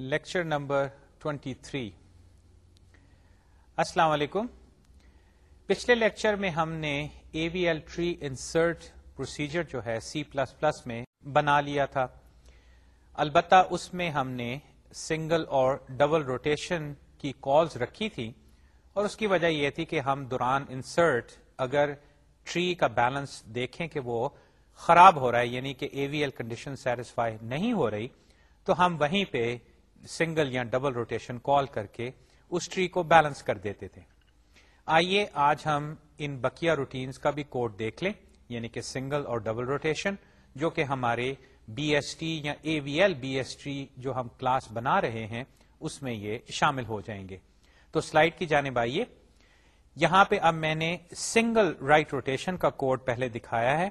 Lecture number 23 السلام علیکم۔ پچھلے لیکچر میں ہم نے A V L tree insert procedure جو ہے سی پلس پلس میں بنا لیا تھا۔ البتہ اس میں ہم نے سنگل اور ڈبل روٹیشن کی کالز رکھی تھی اور اس کی وجہ یہ تھی کہ ہم دوران انسرٹ اگر ٹری کا بیلنس دیکھیں کہ وہ خراب ہو رہا ہے یعنی کہ A V L condition satisfy نہیں ہو رہی، تو ہم وہیں پہ سنگل یا ڈبل روٹیشن کال کر کے اس ٹری کو بیلنس کر دیتے تھے۔ آئیے آج ہم ان بکیا روٹینز کا بھی کوڈ دیکھ لیں یعنی کہ سنگل اور ڈبل روٹیشن، جو کہ ہمارے بی ایس ٹی یا A V L B S T جو ہم کلاس بنا رہے ہیں، اس میں یہ شامل ہو جائیں گے۔ تو سلائڈ کی جانب آئیے۔ یہاں پہ اب میں نے سنگل رائٹ روٹیشن کا کوڈ پہلے دکھایا ہے۔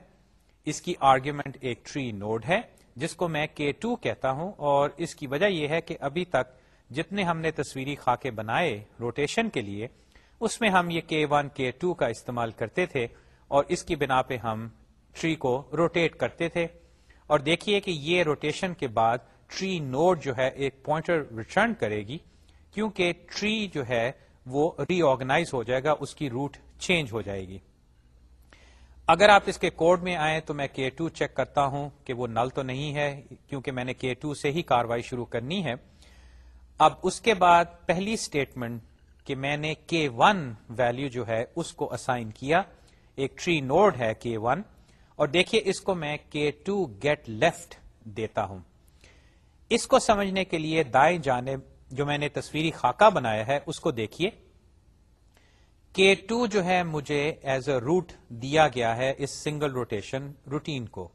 اس کی آرگیومنٹ ایک ٹری نوڈ ہے۔ جس کو میں کے ٹو کہتا ہوں، اور اس کی وجہ یہ ہے کہ ابھی تک جتنے ہم نے تصویری خاکے بنائے روٹیشن کے لیے، اس میں ہم یہ کے ون کے ٹو کا استعمال کرتے تھے، اور اس کی بنا پہ ہم ٹری کو روٹیٹ کرتے تھے۔ اور دیکھیے کہ یہ روٹیشن کے بعد ٹری نوڈ جو ہے ایک پوائنٹر ریٹرن کرے گی، کیونکہ ٹری جو ہے وہ ری آرگنائز ہو جائے گا، اس کی روٹ چینج ہو جائے گی۔ اگر آپ اس کے کوڈ میں آئیں تو میں کے ٹو چیک کرتا ہوں کہ وہ نل تو نہیں ہے، کیونکہ میں نے کے ٹو سے ہی کاروائی شروع کرنی ہے۔ اب اس کے بعد پہلی اسٹیٹمنٹ کہ میں نے کے ون ویلو جو ہے اس کو اسائن کیا۔ ایک ٹری نوڈ ہے کے ون اور دیکھیے اس کو میں کے ٹو گیٹ لیفٹ دیتا ہوں۔ اس کو سمجھنے کے لیے دائیں جانب جو میں نے تصویری خاکہ بنایا ہے اس کو دیکھیے۔ کے ٹو جو ہے مجھے ایز اے روٹ دیا گیا ہے اس سنگل روٹیشن روٹین کو۔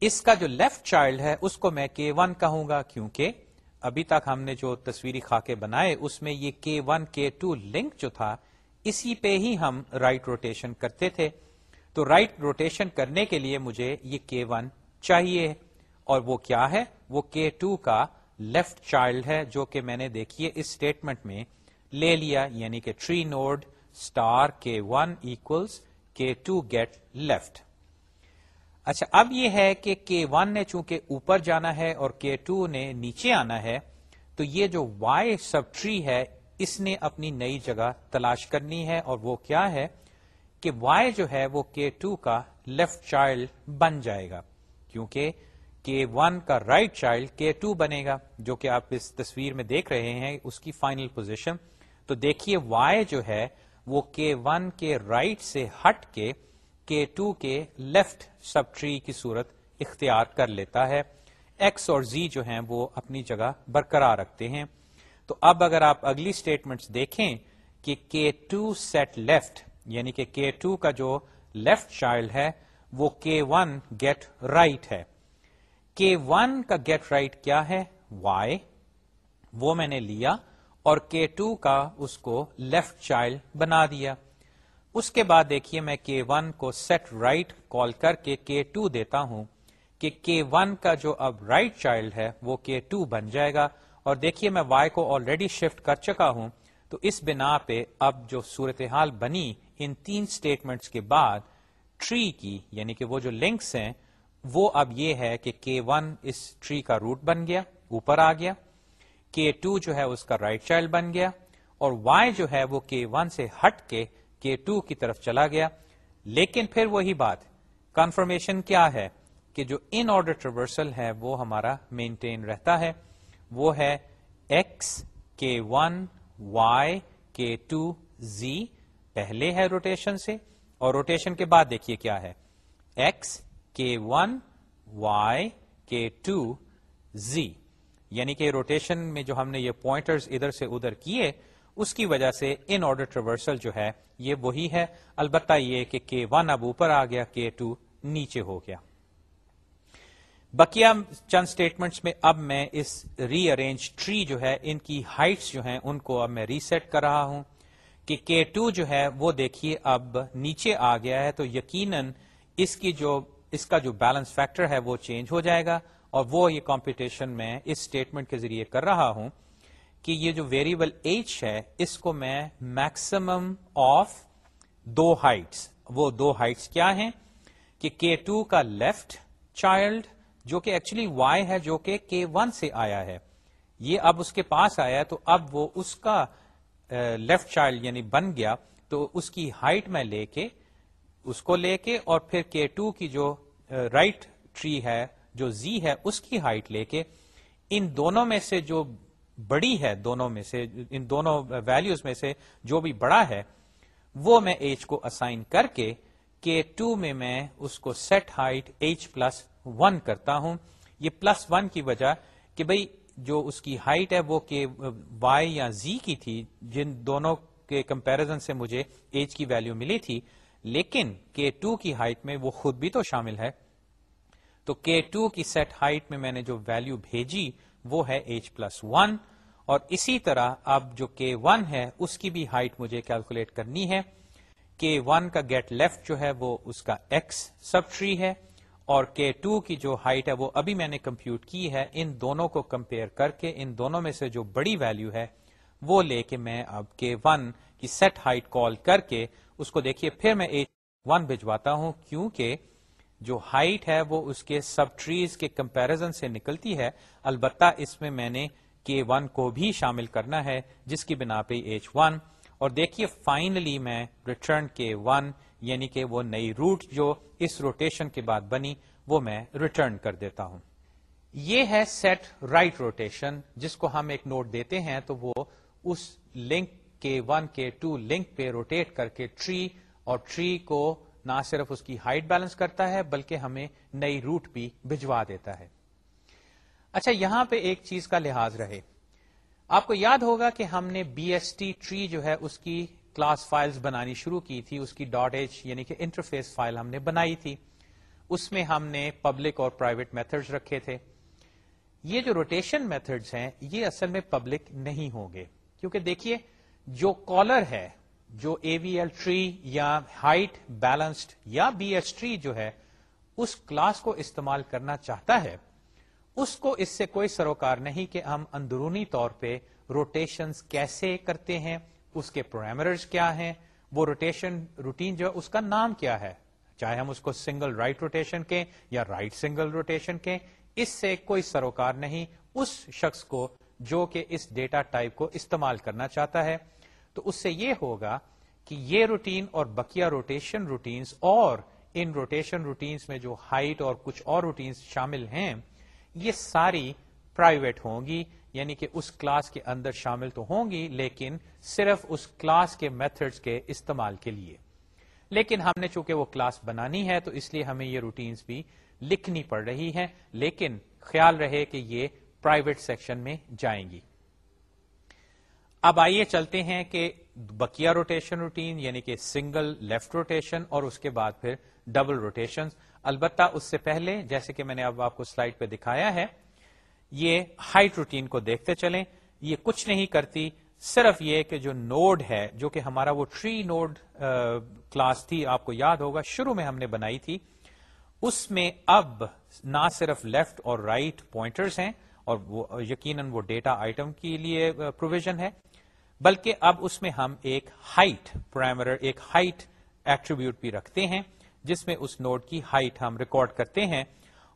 اس کا جو لیفٹ چائلڈ ہے اس کو میں کے ون کہوں گا کیونکہ ابھی تک ہم نے جو تصویری خاکے بنائے اس میں یہ کے ون کے ٹو لنک جو تھا اسی پہ ہی ہم رائٹ روٹیشن کرتے تھے۔ تو رائٹ روٹیشن کرنے کے لیے مجھے یہ کے ون چاہیے اور وہ کیا ہے؟ وہ کے ٹو کا لیفٹ چائلڈ ہے جو کہ میں نے دیکھیے اس اسٹیٹمنٹ میں۔ لے لیا یعنی کہ tree node star K one equals K two get left اچھا اب یہ ہے کہ کے ون نے چونکہ اوپر جانا ہے اور کے ٹو نے نیچے آنا ہے، تو یہ جو وائی سب ٹری ہے، اس نے اپنی نئی جگہ تلاش کرنی ہے اور وہ کیا ہے کہ وائی جو ہے وہ کے ٹو کا لیفٹ چائلڈ بن جائے گا، کیونکہ کے ون کا رائٹ چائلڈ کے ٹو بنے گا، جو کہ آپ اس تصویر میں دیکھ رہے ہیں، اس کی فائنل پوزیشن تو دیکھیے وائی جو ہے وہ کے ون کے رائٹ سے ہٹ کے کے ٹو کے لیفٹ سب ٹری کی صورت اختیار کر لیتا ہے۔ ایکس اور زی جو ہیں وہ اپنی جگہ برقرار رکھتے ہیں۔ تو اب اگر آپ اگلی اسٹیٹمنٹ دیکھیں کہ کے ٹو سیٹ لیفٹ یعنی کہ کے ٹو کا جو لیفٹ چائلڈ ہے، وہ کے ون گیٹ رائٹ ہے۔ کے ون کا گیٹ رائٹ کیا ہے؟ وائی وہ میں نے لیا۔ اور کے ٹو کا اس کو لیفٹ چائلڈ بنا دیا۔ اس کے بعد دیکھیے میں کے ون کو سیٹ رائٹ کال کر کے کے ٹو دیتا ہوں کہ کے ون کا جو اب رائٹ right چائلڈ ہے وہ کے ٹو بن جائے گا۔ اور دیکھیے میں وائی کو آلریڈی شفٹ کر چکا ہوں۔ تو اس بنا پہ اب جو صورتحال بنی ان تین اسٹیٹمنٹس کے بعد ٹری کی یعنی کہ وہ جو لنکس ہیں، وہ اب یہ ہے کہ کے ون اس ٹری کا روٹ بن گیا، اوپر آ گیا۔ کے ٹو جو ہے اس کا رائٹ right چائلڈ بن گیا اور وائی جو ہے وہ کے ون سے ہٹ کے کے ٹو کی طرف چلا گیا۔ لیکن پھر وہی بات کنفرمیشن کیا ہے کہ جو ان آرڈر ٹریورسل ہے وہ ہمارا مینٹین رہتا ہے۔ وہ ہے X K one Y K two Z پہلے ہے روٹیشن سے۔ اور روٹیشن کے بعد دیکھیے کیا ہے۔ X K one Y K two Z یعنی کہ روٹیشن میں جو ہم نے یہ پوائنٹرز ادھر سے ادھر کیے، اس کی وجہ سے ان آرڈر ٹریورسل جو ہے، یہ وہی ہے۔ البتہ یہ کہ کے ون اب اوپر آ گیا کے ٹو نیچے ہو گیا۔ بکیا چند اسٹیٹمنٹس میں اب میں اس ری ارینج ٹری جو ہے، ان کی ہائٹس جو ہیں، ان کو اب میں ریسیٹ کر رہا ہوں کہ کے ٹو جو ہے، وہ دیکھیے اب نیچے آ گیا ہے۔ تو یقیناً اس کی جو، اس کا جو بیلنس فیکٹر ہے، وہ چینج ہو جائے گا۔ اور وہ یہ کمپٹیشن میں اس اسٹیٹمنٹ کے ذریعے کر رہا ہوں کہ یہ جو ویریبل ایچ ہے، اس کو میں میکسیمم آف دو ہائٹس وہ دو ہائٹس کیا ہیں؟ کہ کے ٹو کا لیفٹ چائلڈ جو کہ ایکچولی وائی ہے، جو کہ کے ون سے آیا ہے۔ یہ اب اس کے پاس آیا، تو اب وہ اس کا لیفٹ چائلڈ یعنی بن گیا۔ تو اس کی ہائٹ میں لے کے، اس کو لے کے اور پھر کے ٹو کی جو رائٹ ٹری ہے جو زی ہے، اس کی ہائٹ لے کے ان دونوں میں سے جو بڑی ہے، دونوں میں سے، ان دونوں ویلوز میں سے جو بھی بڑا ہے، وہ میں ایج کو اسائن کر کے کے ٹو میں میں اس کو set height H plus one کرتا ہوں۔ یہ پلس ون کی وجہ کہ بھئی جو اس کی ہائٹ ہے، وہ کہ وائی یا زی کی تھی، جن دونوں کے کمپیرزن سے مجھے ایج کی ویلو ملی تھی، لیکن کے ٹو کی ہائٹ میں وہ خود بھی تو شامل ہے۔ تو کے ٹو کی سیٹ ہائٹ میں میں نے جو ویلو بھیجی وہ ہے ایچ پلس ون اور اسی طرح اب جو کے ون ہے اس کی بھی ہائٹ مجھے کیلکولیٹ کرنی ہے۔ کے ون کا گیٹ لیفٹ جو ہے وہ اس کا ایکس سب ٹری ہے اور کے ٹو کی جو ہائٹ ہے وہ ابھی میں نے کمپیوٹ کی ہے۔ ان دونوں کو کمپیئر کر کے ان دونوں میں سے جو بڑی ویلو ہے وہ لے کے میں اب کے ون کی سیٹ ہائٹ کال کر کے اس کو دیکھیے، پھر میں ایچ ون بھجواتا ہوں۔ کیونکہ جو ہائٹ ہے وہ اس کے سب ٹریز کے کمپیرزن سے نکلتی ہے، البتہ اس میں میں نے کے ون کو بھی شامل کرنا ہے، جس کی بنا پہ ایچ ون اور دیکھیے فائنلی میں ریٹرن کے ون یعنی کہ وہ نئی روٹ جو اس روٹیشن کے بعد بنی، وہ میں ریٹرن کر دیتا ہوں۔ یہ ہے سیٹ رائٹ روٹیشن جس کو ہم ایک نوٹ دیتے ہیں، تو وہ اس لنک کے ون کے ٹو لنک پہ روٹیٹ کر کے ٹری اور ٹری کو نہ صرف اس کی ہائٹ بیلنس کرتا ہے، بلکہ ہمیں نئی روٹ بھی بھجوا دیتا ہے۔ اچھا یہاں پہ ایک چیز کا لحاظ رہے۔ آپ کو یاد ہوگا کہ ہم نے بی ایس ٹی ٹری جو ہے، اس کی کلاس فائلز بنانی شروع کی تھی۔ اس کی ڈاٹ ایچ یعنی کہ انٹرفیس فائل ہم نے بنائی تھی۔ اس میں ہم نے پبلک اور پرائیویٹ میتھڈز رکھے تھے۔ یہ جو روٹیشن میتھڈز ہیں، یہ اصل میں پبلک نہیں ہوں گے۔ کیونکہ دیکھیے، جو کالر ہے جو اے وی ایل ٹری یا ہائٹ بیلنسڈ یا بی ایس ٹری جو ہے، اس کلاس کو استعمال کرنا چاہتا ہے. اس کو اس سے کوئی سروکار نہیں کہ ہم اندرونی طور پہ روٹیشن کیسے کرتے ہیں، اس کے پروگرامرز کیا ہیں، وہ روٹیشن روٹین جو ہے اس کا نام کیا ہے. چاہے ہم اس کو سنگل رائٹ روٹیشن کے یا رائٹ سنگل روٹیشن کے اس سے کوئی سروکار نہیں. اس شخص کو جو کہ اس ڈیٹا ٹائپ کو استعمال کرنا چاہتا ہے. تو اس سے یہ ہوگا کہ یہ روٹین اور بکیا روٹیشن روٹینز اور ان روٹیشن روٹینز میں جو ہائٹ اور کچھ اور روٹینز شامل ہیں، یہ ساری پرائیویٹ ہوں گی یعنی کہ اس کلاس کے اندر شامل تو ہوں گی، لیکن صرف اس کلاس کے میتھڈز کے استعمال کے لیے۔ لیکن ہم نے چونکہ وہ کلاس بنانی ہے، تو اس لیے ہمیں یہ روٹینز بھی لکھنی پڑ رہی ہے لیکن خیال رہے کہ یہ پرائیویٹ سیکشن میں جائیں گی۔ اب آئیے چلتے ہیں کہ بکیا روٹیشن روٹین یعنی کہ سنگل لیفٹ روٹیشن اور اس کے بعد پھر ڈبل روٹیشن البتہ اس سے پہلے جیسے کہ میں نے اب آپ کو سلائڈ پہ دکھایا ہے، یہ ہائٹ روٹین کو دیکھتے چلیں۔ یہ کچھ نہیں کرتی، صرف یہ کہ جو نوڈ ہے، جو کہ ہمارا وہ ٹری نوڈ کلاس تھی، آپ کو یاد ہوگا، شروع میں ہم نے بنائی تھی۔ اس میں اب نہ صرف لیفٹ اور رائٹ right پوائنٹرز ہیں اور وہ، یقیناً وہ ڈیٹا آئٹم کے لیے پروویژن ہے۔ بلکہ اب اس میں ہم ایک ہائٹ پرائمر ایک ہائٹ ایٹریبیوٹ بھی رکھتے ہیں، جس میں اس نوڈ کی ہائٹ ہم ریکارڈ کرتے ہیں۔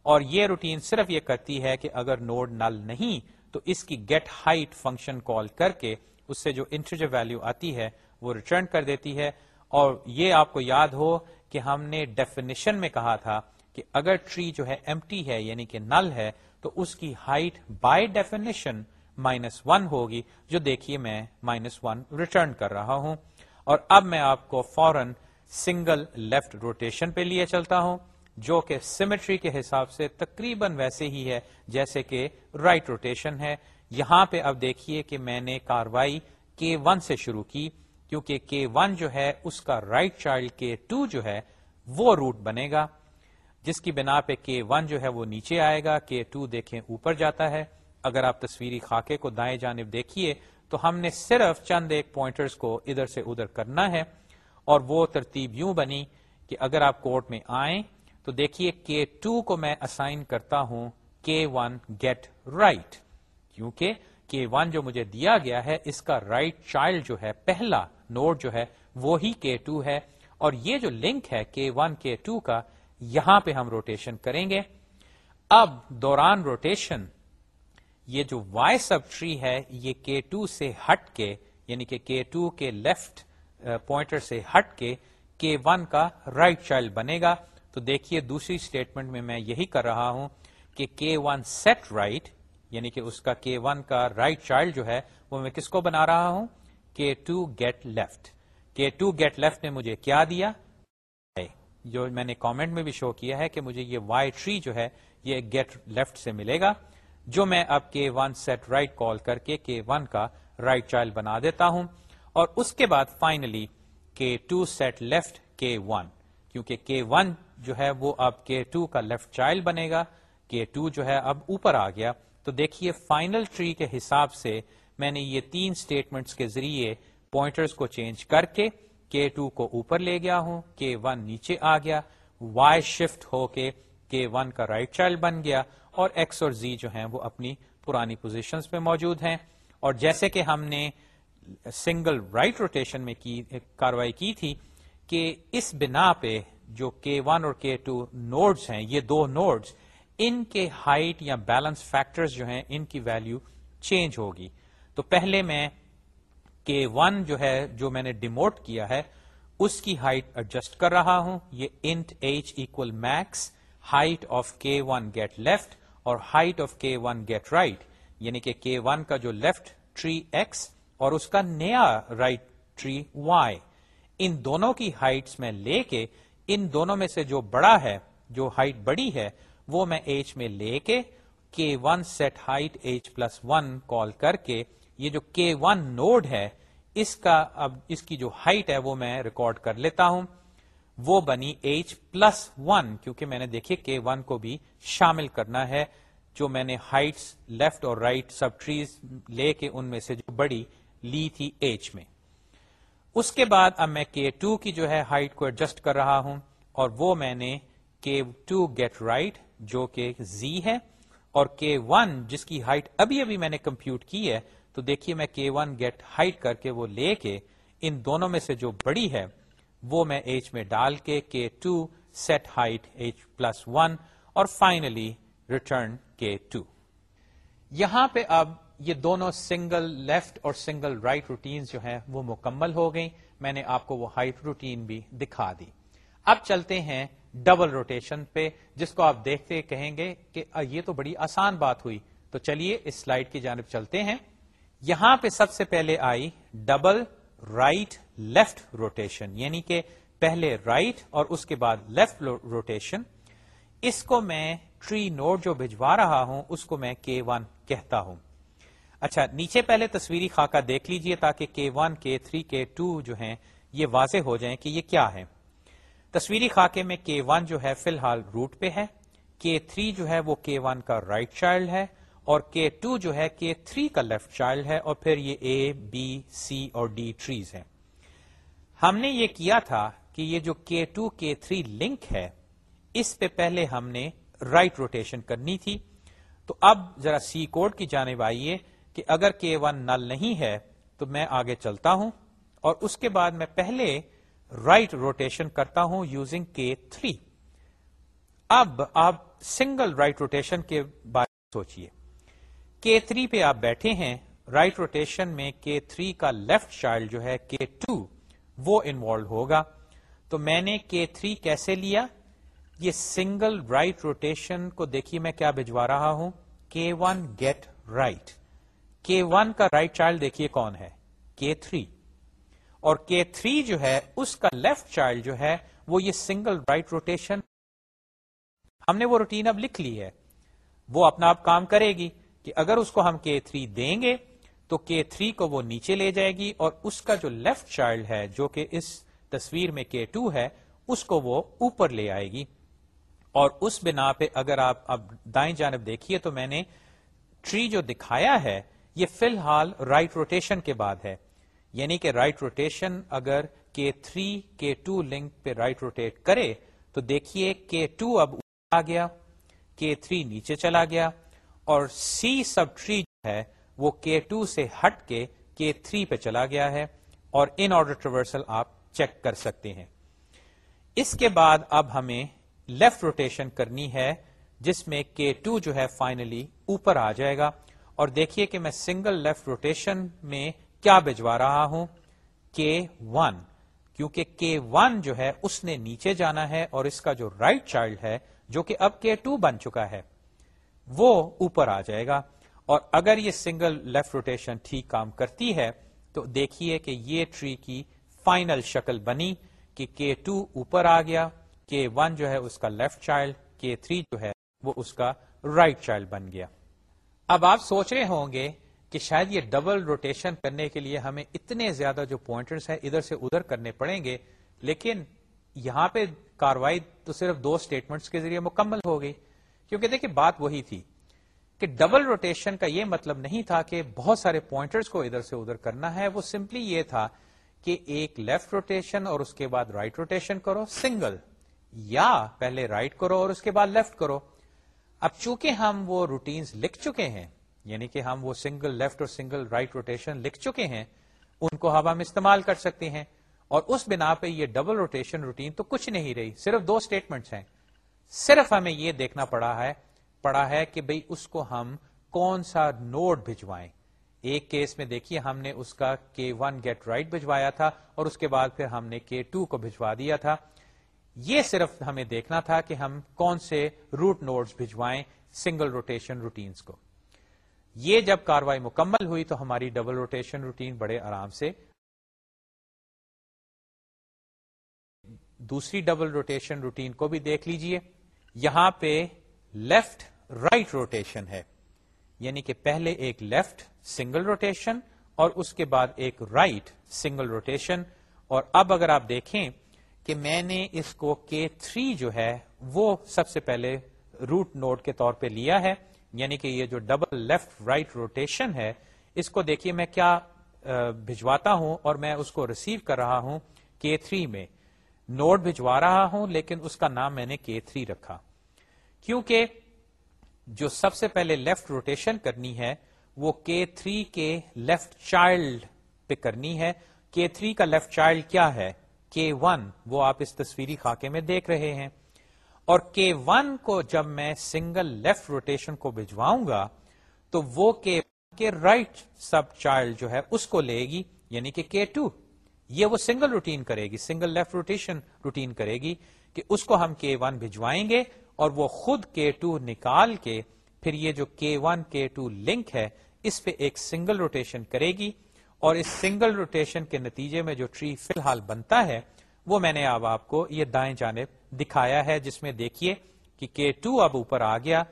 اور یہ روٹین صرف یہ کرتی ہے کہ اگر نوڈ نل نہیں، تو اس کی گیٹ ہائٹ فنکشن کال کر کے اس سے جو انٹرجر ویلو آتی ہے، وہ ریٹرن کر دیتی ہے۔ اور یہ آپ کو یاد ہو کہ ہم نے ڈیفینیشن میں کہا تھا کہ اگر ٹری جو ہے ایم ہے یعنی کہ نل ہے، تو اس کی height by definition minus one ہوگی، جو دیکھیے میں مائنس ون ریٹرن کر رہا ہوں۔ اور اب میں آپ کو فورن سنگل لیفٹ روٹیشن پہ لیے چلتا ہوں، جو کہ سیمیٹری کے حساب سے تقریباً ویسے ہی ہے، جیسے کہ رائٹ right روٹیشن ہے۔ یہاں پہ اب دیکھیے کہ میں نے کاروائی کے ون سے شروع کی، کیونکہ کے ون جو ہے، اس کا right right child K two جو ہے، وہ روٹ بنے گا۔ جس کی بنا پہ کے ون جو ہے، وہ نیچے آئے گا۔ کے ٹو دیکھیں، اوپر جاتا ہے۔ اگر آپ تصویری خاکے کو دائیں جانب دیکھیے، تو ہم نے صرف چند ایک پوائنٹرز کو ادھر سے ادھر کرنا ہے۔ اور وہ ترتیب یوں بنی کہ اگر آپ کورٹ میں آئیں، تو دیکھیے کے ٹو کو میں اسائن کرتا ہوں کے ون گیٹ رائٹ کیونکہ کے ون جو مجھے دیا گیا ہے، اس کا رائٹ right چائلڈ جو ہے، پہلا نوٹ جو ہے، وہی کے ٹو ہے۔ اور یہ جو لنک ہے کے ون کے ٹو کا، یہاں پہ ہم روٹیشن کریں گے۔ اب دوران روٹیشن یہ جو وائی سب ٹری ہے، یہ کے ٹو سے ہٹ کے یعنی کہ کے ٹو کے لیفٹ پوائنٹر سے ہٹ کے کے ون کا رائٹ right چائلڈ بنے گا۔ تو دیکھیے دوسری اسٹیٹمنٹ میں میں یہی کر رہا ہوں کہ کے ون سیٹ رائٹ یعنی کہ اس کا کے ون کا رائٹ right چائلڈ جو ہے، وہ میں کس کو بنا رہا ہوں؟ K two get left K two get left نے مجھے کیا دیا؟ جو میں نے کامنٹ میں بھی شو کیا ہے کہ مجھے یہ وائی ٹری جو ہے، یہ گیٹ لیفٹ سے ملے گا۔ جو میں اب کے ون سیٹ رائٹ کال کر کے کے ون کا رائٹ right چائلڈ بنا دیتا ہوں اور اس کے بعد finally K two set left K one, کیونکہ کے ون جو ہے وہ اب کے ٹو کا لیفٹ چائلڈ بنے گا، کے ٹو جو ہے اب اوپر آ گیا۔ تو دیکھیے فائنل ٹری کے حساب سے میں نے یہ تین اسٹیٹمنٹس کے ذریعے پوائنٹرز کو چینج کر کے کے ٹو کو اوپر لے گیا ہوں، کے ون نیچے آ گیا۔ وائی شفٹ ہو کے کے ون کا رائٹ right چائلڈ بن گیا اور ایکس اور زی جو ہیں وہ اپنی پرانی پوزیشنز پہ موجود ہیں۔ اور جیسے کہ ہم نے سنگل رائٹ روٹیشن میں کی، کاروائی کی تھی کہ اس بنا پہ جو کے ون اور کے ٹو نوڈز ہیں، یہ دو نوڈز ان کے ہائٹ یا بیلنس فیکٹرز جو ہیں، ان کی ویلو چینج ہوگی۔ تو پہلے میں کے ون جو ہے، جو میں نے ڈیموٹ کیا ہے، اس کی ہائٹ ایڈجسٹ کر رہا ہوں۔ یہ int H equal max height of K one get left اور height of K one get right یعنی کہ کے ون کا جو لیفٹ ٹری ایکس اور اس کا نیا رائٹ ٹری وائی ان دونوں کی ہائٹس میں لے کے ان دونوں میں سے جو بڑا ہے، جو ہائٹ بڑی ہے، وہ میں ایچ میں لے کے K one set height H plus one call کر کے یہ جو کے ون نوڈ ہے، اس کا اب اس کی جو ہائٹ ہے وہ میں ریکارڈ کر لیتا ہوں۔ وہ بنی ایچ پلس ون کیونکہ میں نے دیکھیے کے ون کو بھی شامل کرنا ہے، جو میں نے ہائٹس لیفٹ اور رائٹ سب ٹریز لے کے ان میں سے جو بڑی لی تھی ایچ میں۔ اس کے بعد اب میں کے ٹو کی جو ہے ہائٹ کو ایڈجسٹ کر رہا ہوں، اور وہ میں نے کے ٹو گیٹ رائٹ جو کہ زی ہے، اور کے ون جس کی ہائٹ ابھی ابھی میں نے کمپیوٹ کی ہے، تو دیکھیے میں کے ون گیٹ ہائٹ کر کے وہ لے کے ان دونوں میں سے جو بڑی ہے وہ میں ایچ میں ڈال کے K two set height H plus one اور فائنلی ریٹرن کے ٹو یہاں پہ اب یہ دونوں سنگل لیفٹ اور سنگل رائٹ روٹین جو ہیں وہ مکمل ہو گئی میں نے آپ کو وہ ہائٹ روٹین بھی دکھا دی۔ اب چلتے ہیں ڈبل روٹیشن پہ، جس کو آپ دیکھتے کہیں گے کہ یہ تو بڑی آسان بات ہوئی۔ تو چلیے اس سلائڈ کی جانب چلتے ہیں۔ یہاں پہ سب سے پہلے آئی ڈبل رائٹ لیفٹ روٹیشن یعنی کہ پہلے رائٹ right اور اس کے بعد لیفٹ روٹیشن اس کو میں ٹری نوٹ جو بھجوا رہا ہوں، اس کو میں کے ون کہتا ہوں۔ اچھا نیچے پہلے تصویری خاکہ دیکھ لیجیے تاکہ کے ون کے تھری کے ٹو جو ہیں، یہ واضح ہو جائیں کہ یہ کیا ہے تصویری خاکے میں کے ون جو ہے فی الحال روٹ پہ ہے کے تھری جو ہے وہ کے ون کا رائٹ right چائلڈ ہے، اور کے ٹو جو ہے کے تھری کا لیفٹ چائلڈ ہے، اور پھر یہ اے بی سی اور ڈی ٹریز ہیں۔ ہم نے یہ کیا تھا کہ یہ جو کے ٹو کے تھری لنک ہے، اس پہ پہلے ہم نے رائٹ right روٹیشن کرنی تھی۔ تو اب ذرا سی کوڈ کی جانب آئیے کہ اگر کے ون نل نہیں ہے، تو میں آگے چلتا ہوں اور اس کے بعد میں پہلے رائٹ right روٹیشن کرتا ہوں یوزنگ کے تھری اب آپ سنگل رائٹ روٹیشن کے بارے میں سوچیے کے تھری پہ آپ بیٹھے ہیں رائٹ right روٹیشن میں کے تھری کا لیفٹ چائلڈ جو ہے کے ٹو وہ انوالو ہوگا۔ تو میں نے کے تھری کیسے لیا؟ یہ سنگل رائٹ روٹیشن کو دیکھیے میں کیا بھجوا رہا ہوں۔ K one get right K one کا رائٹ right چائلڈ دیکھیے کون ہے؟ کے تھری اور کے تھری جو ہے، اس کا لیفٹ چائلڈ جو ہے، وہ یہ سنگل رائٹ روٹیشن ہم نے وہ روٹین اب لکھ لی ہے۔ وہ اپنا آپ کام کرے گی کہ اگر اس کو ہم کے تھری دیں گے تو کے تھری کو وہ نیچے لے جائے گی اور اس کا جو لیفٹ چائلڈ ہے جو کہ اس تصویر میں کے ٹو ہے، اس کو وہ اوپر لے آئے گی۔ اور اس بنا پہ اگر آپ اب دائیں جانب دیکھیے تو میں نے ٹری جو دکھایا ہے، یہ فی الحال رائٹ روٹیشن کے بعد ہے۔ یعنی کہ رائٹ روٹیشن اگر K three K two link پہ رائٹ روٹیٹ کرے تو دیکھیے کے ٹو اب آ گیا کے تھری نیچے چلا گیا۔ اور سی سب ٹری جو ہے وہ کے ٹو سے ہٹ کے کے تھری پہ چلا گیا ہے اور ان آرڈر ٹریورسل آپ چیک کر سکتے ہیں۔ اس کے بعد اب ہمیں لیفٹ روٹیشن کرنی ہے، جس میں کے ٹو جو ہے فائنلی اوپر آ جائے گا۔ اور دیکھیے کہ میں سنگل لیفٹ روٹیشن میں کیا بھجوا رہا ہوں۔ کے ون کیونکہ کے ون جو ہے اس نے نیچے جانا ہے اور اس کا جو رائٹ right چائلڈ ہے، جو کہ اب کے ٹو بن چکا ہے، وہ اوپر آ جائے گا۔ اور اگر یہ سنگل لیفٹ روٹیشن ٹھیک کام کرتی ہے، تو دیکھیے کہ یہ ٹری کی فائنل شکل بنی کہ کے ٹو اوپر آ گیا، کے ون جو ہے اس کا لیفٹ چائلڈ، کے تھری جو ہے وہ اس کا رائٹ right چائلڈ بن گیا۔ اب آپ سوچ رہے ہوں گے کہ شاید یہ ڈبل روٹیشن کرنے کے لیے ہمیں اتنے زیادہ جو پوائنٹرز ہیں ادھر سے ادھر کرنے پڑیں گے، لیکن یہاں پہ کاروائی تو صرف دو اسٹیٹمنٹس کے ذریعے مکمل ہو گئی۔ کیونکہ دیکھیں بات وہی تھی کہ ڈبل روٹیشن کا یہ مطلب نہیں تھا کہ بہت سارے پوائنٹرز کو ادھر سے ادھر کرنا ہے، وہ سمپلی یہ تھا کہ ایک لیفٹ روٹیشن اور اس کے بعد رائٹ right روٹیشن کرو، سنگل، یا پہلے رائٹ right کرو اور اس کے بعد لیفٹ کرو۔ اب چونکہ ہم وہ روٹینز لکھ چکے ہیں یعنی کہ ہم وہ سنگل لیفٹ اور سنگل رائٹ روٹیشن لکھ چکے ہیں، ان کو اب ہم استعمال کر سکتے ہیں۔ اور اس بنا پہ یہ ڈبل روٹیشن روٹین تو کچھ نہیں رہی، صرف دو اسٹیٹمنٹس ہیں۔ صرف ہمیں یہ دیکھنا پڑا ہے پڑا ہے کہ بھئی اس کو ہم کون سا نوڈ بھجوائیں۔ ایک کیس میں دیکھیے، ہم نے اس کا کے ون گیٹ رائٹ بھجوایا تھا اور اس کے بعد پھر ہم نے کے ٹو کو بھجوا دیا تھا۔ یہ صرف ہمیں دیکھنا تھا کہ ہم کون سے روٹ نوڈز بھجوائیں سنگل روٹیشن روٹینز کو۔ یہ جب کاروائی مکمل ہوئی تو ہماری ڈبل روٹیشن روٹین بڑے آرام سے۔ دوسری ڈبل روٹیشن روٹین کو بھی دیکھ لیجیے۔ یہاں پہ لیفٹ رائٹ روٹیشن ہے۔ یعنی کہ پہلے ایک لیفٹ سنگل روٹیشن اور اس کے بعد ایک رائٹ سنگل روٹیشن اور اب اگر آپ دیکھیں کہ میں نے اس کو کے تھری جو ہے وہ سب سے پہلے روٹ نوٹ کے طور پہ لیا ہے۔ یعنی کہ یہ جو ڈبل لیفٹ رائٹ روٹیشن ہے، اس کو دیکھیے میں کیا بھجواتا ہوں اور میں اس کو ریسیو کر رہا ہوں کے تھری میں۔ نوٹ بھجوا رہا ہوں لیکن اس کا نام میں نے کے تھری رکھا۔ کیونکہ جو سب سے پہلے لیفٹ روٹیشن کرنی ہے، وہ کے تھری کے لیفٹ چائلڈ پہ کرنی ہے۔ کے تھری کا لیفٹ چائلڈ کیا ہے؟ کے ون وہ آپ اس تصویری خاکے میں دیکھ رہے ہیں۔ اور کے ون کو جب میں سنگل لیفٹ روٹیشن کو بھجواؤں گا تو وہ کے کے رائٹ سب چائلڈ جو ہے، اس کو لے گی یعنی کہ کے ٹو یہ وہ سنگل روٹین کرے گی سنگل لیفٹ روٹیشن روٹین کرے گی کہ اس کو ہم کے ون بھجوائیں گے۔ اور وہ خود کے ٹو نکال کے، پھر یہ جو کے ون کے ٹو لنک ہے، اس پہ ایک سنگل روٹیشن کرے گی۔ اور اس سنگل روٹیشن کے نتیجے میں جو ٹری فی الحال بنتا ہے، وہ میں نے اب آپ کو یہ دائیں جانب دکھایا ہے، جس میں دیکھیے کہ کے ٹو اب اوپر آ گیا۔